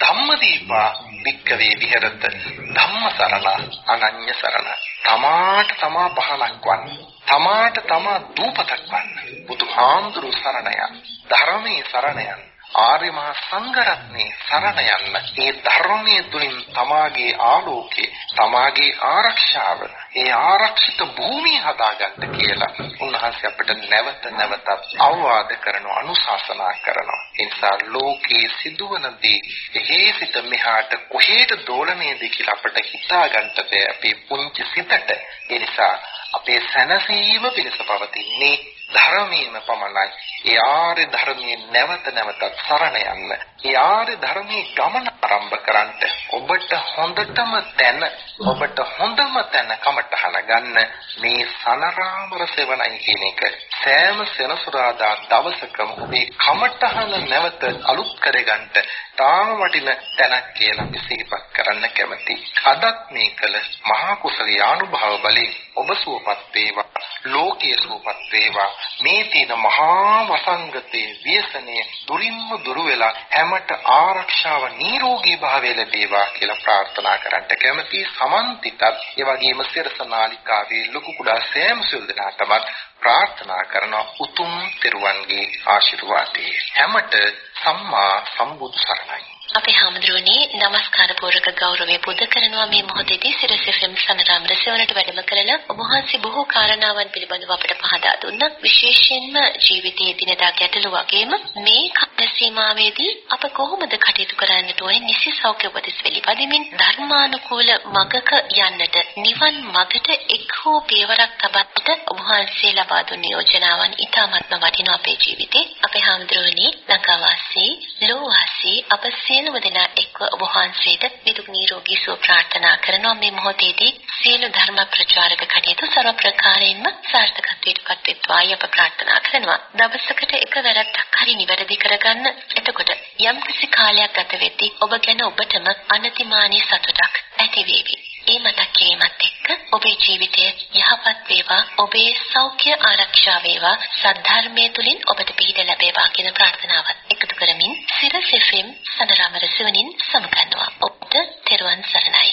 ධම්මදීපා වික්කවේ විහෙරත ධම්ම සරණ අනන්‍ය සරණ තමාට තමා පහනක් වන්න. තමාට තමා දූපතක් වන්න. බුදුහාමුදුරු සරණ යන ධර්මයේ සරණ යන ආර්ය මහා සංඝරත්නයේ සරණ යන්න. ඒ ධර්මයේ තුලින් තමාගේ ආලෝකේ තමාගේ ආරක්ෂාව ඒ ආරක්ෂිත භූමිය හදාගන්න කියලා උන්වහන්සේ අපිට නැවත නැවතත් අවවාද කරනවා අනුශාසනා කරනවා. ඒ නිසා ලෝකේ සිදුවන දේ එහි සිට මෙහාට කොහෙට දෝලණයද කියලා අපිට හිතාගන්න බෑ. අපේ පුංචි සිතට. ඒ නිසා අපේ සැනසීම පිණිස පවතින්නේ ධර්මයේම පමණයි. ඒ ආර්ය ධර්මයේ නැවත නැවතත් සරණ යන්න. ඒ ආර්ය ධර්මයේ ගමන ආරම්භ කරන්නට ඔබට හොඳටම දැන ඔබට හොඳම තැන කමටහන ගන්න මේ සනරාමර සෙවණයි කියන එක සෑම සෙනසුරාදා දවසකම ඔබේ කමටහන නැවත අලුත් කරගන්න තාම වටින තැනක් කියලා විසිපත් කරන්න කැමති. අදත් මේ කළ මහා කුසලී ආනුභාව බලයෙන් ඔබ සුවපත් වේවා. ලෝකයේ සුවපත් වේවා. මේ තියෙන මහා වසංගතයේ ව්‍යසනයේ දුරින්ම දුර වෙලා හැමට ආරක්ෂාව නිරෝගී භාවය ලැබේවා කියලා ප්‍රාර්ථනා කරන්න කැමති. සමන්තිතත් ඒ වගේම සිරස නාලිකාවේ ලොකු කුඩා සෑම සිල් දනාටමත් ප්‍රාර්ථනා කරන උතුම් තෙරුවන්ගේ ආශිර්වාදය. හැමට සම්මා සම්බුදු සරණයි. අපේ හැමදෙරුවනේ নমස්කාර පූර්වක ගෞරවය පුද කරනවා මේ මොහොතේදී සිරස FM සනරාම රසවලට වැඩම කරලා ඔබ වහන්සේ බොහෝ කාරණාවන් පිළිබඳව අපට පහදා දුන්නා විශේෂයෙන්ම ජීවිතයේ දිනදා ගැටලු වගේම මේ කාල සීමාවේදී අප කොහොමද කටයුතු කරන්නට ඕනේ නිසි සෞඛ්‍ය උපදෙස් පිළිපදමින් ධර්මානුකූල මගක යන්නට නිවන් මගට එක් හෝ පියවරක් තබන්නට ඔබ වහන්සේ ලබා දුන් යෝජනාවන් ඉතාමත්ම වටිනා අපේ ජීවිතේ. අපේ හැමදෙරුවනේ ලංකාවාසී ලෝවාසී අප සියලුම දෙනා එක්ව ඔබ වහන්සේට නිදුක් නිරෝගී සුව ප්‍රාර්ථනා කරනවා මේ මොහොතේදී සියලු ධර්ම ප්‍රචාරක කටයුතු ਸਰව ප්‍රකාරයෙන්ම සාර්ථකත්වයට පත් වෙත්වායි අප ප්‍රාර්ථනා කරනවා. දවසකට එක වැරද්දක් හරි නිවැරදි කරගන්න. එතකොට යම් කිසි කාලයක් ගත වෙද්දී ඔබ ගැන ඔබටම අනතිමානී සතුටක් ඇති වේවි. ඒ මතක් කිරීමත් එක්ක ඔබේ ජීවිතය යහපත් වේවා ඔබේ සෞඛ්‍ය ආරක්ෂා වේවා සද්ධර්මයේ තුලින් ඔබට පිහිට ලැබේවා කියන ප්‍රාර්ථනාවත් එකතු කරමින් සිරස් FM සනරාමර සෙවණින් සමගන්නවා. ඔබට තෙරුවන් සරණයි.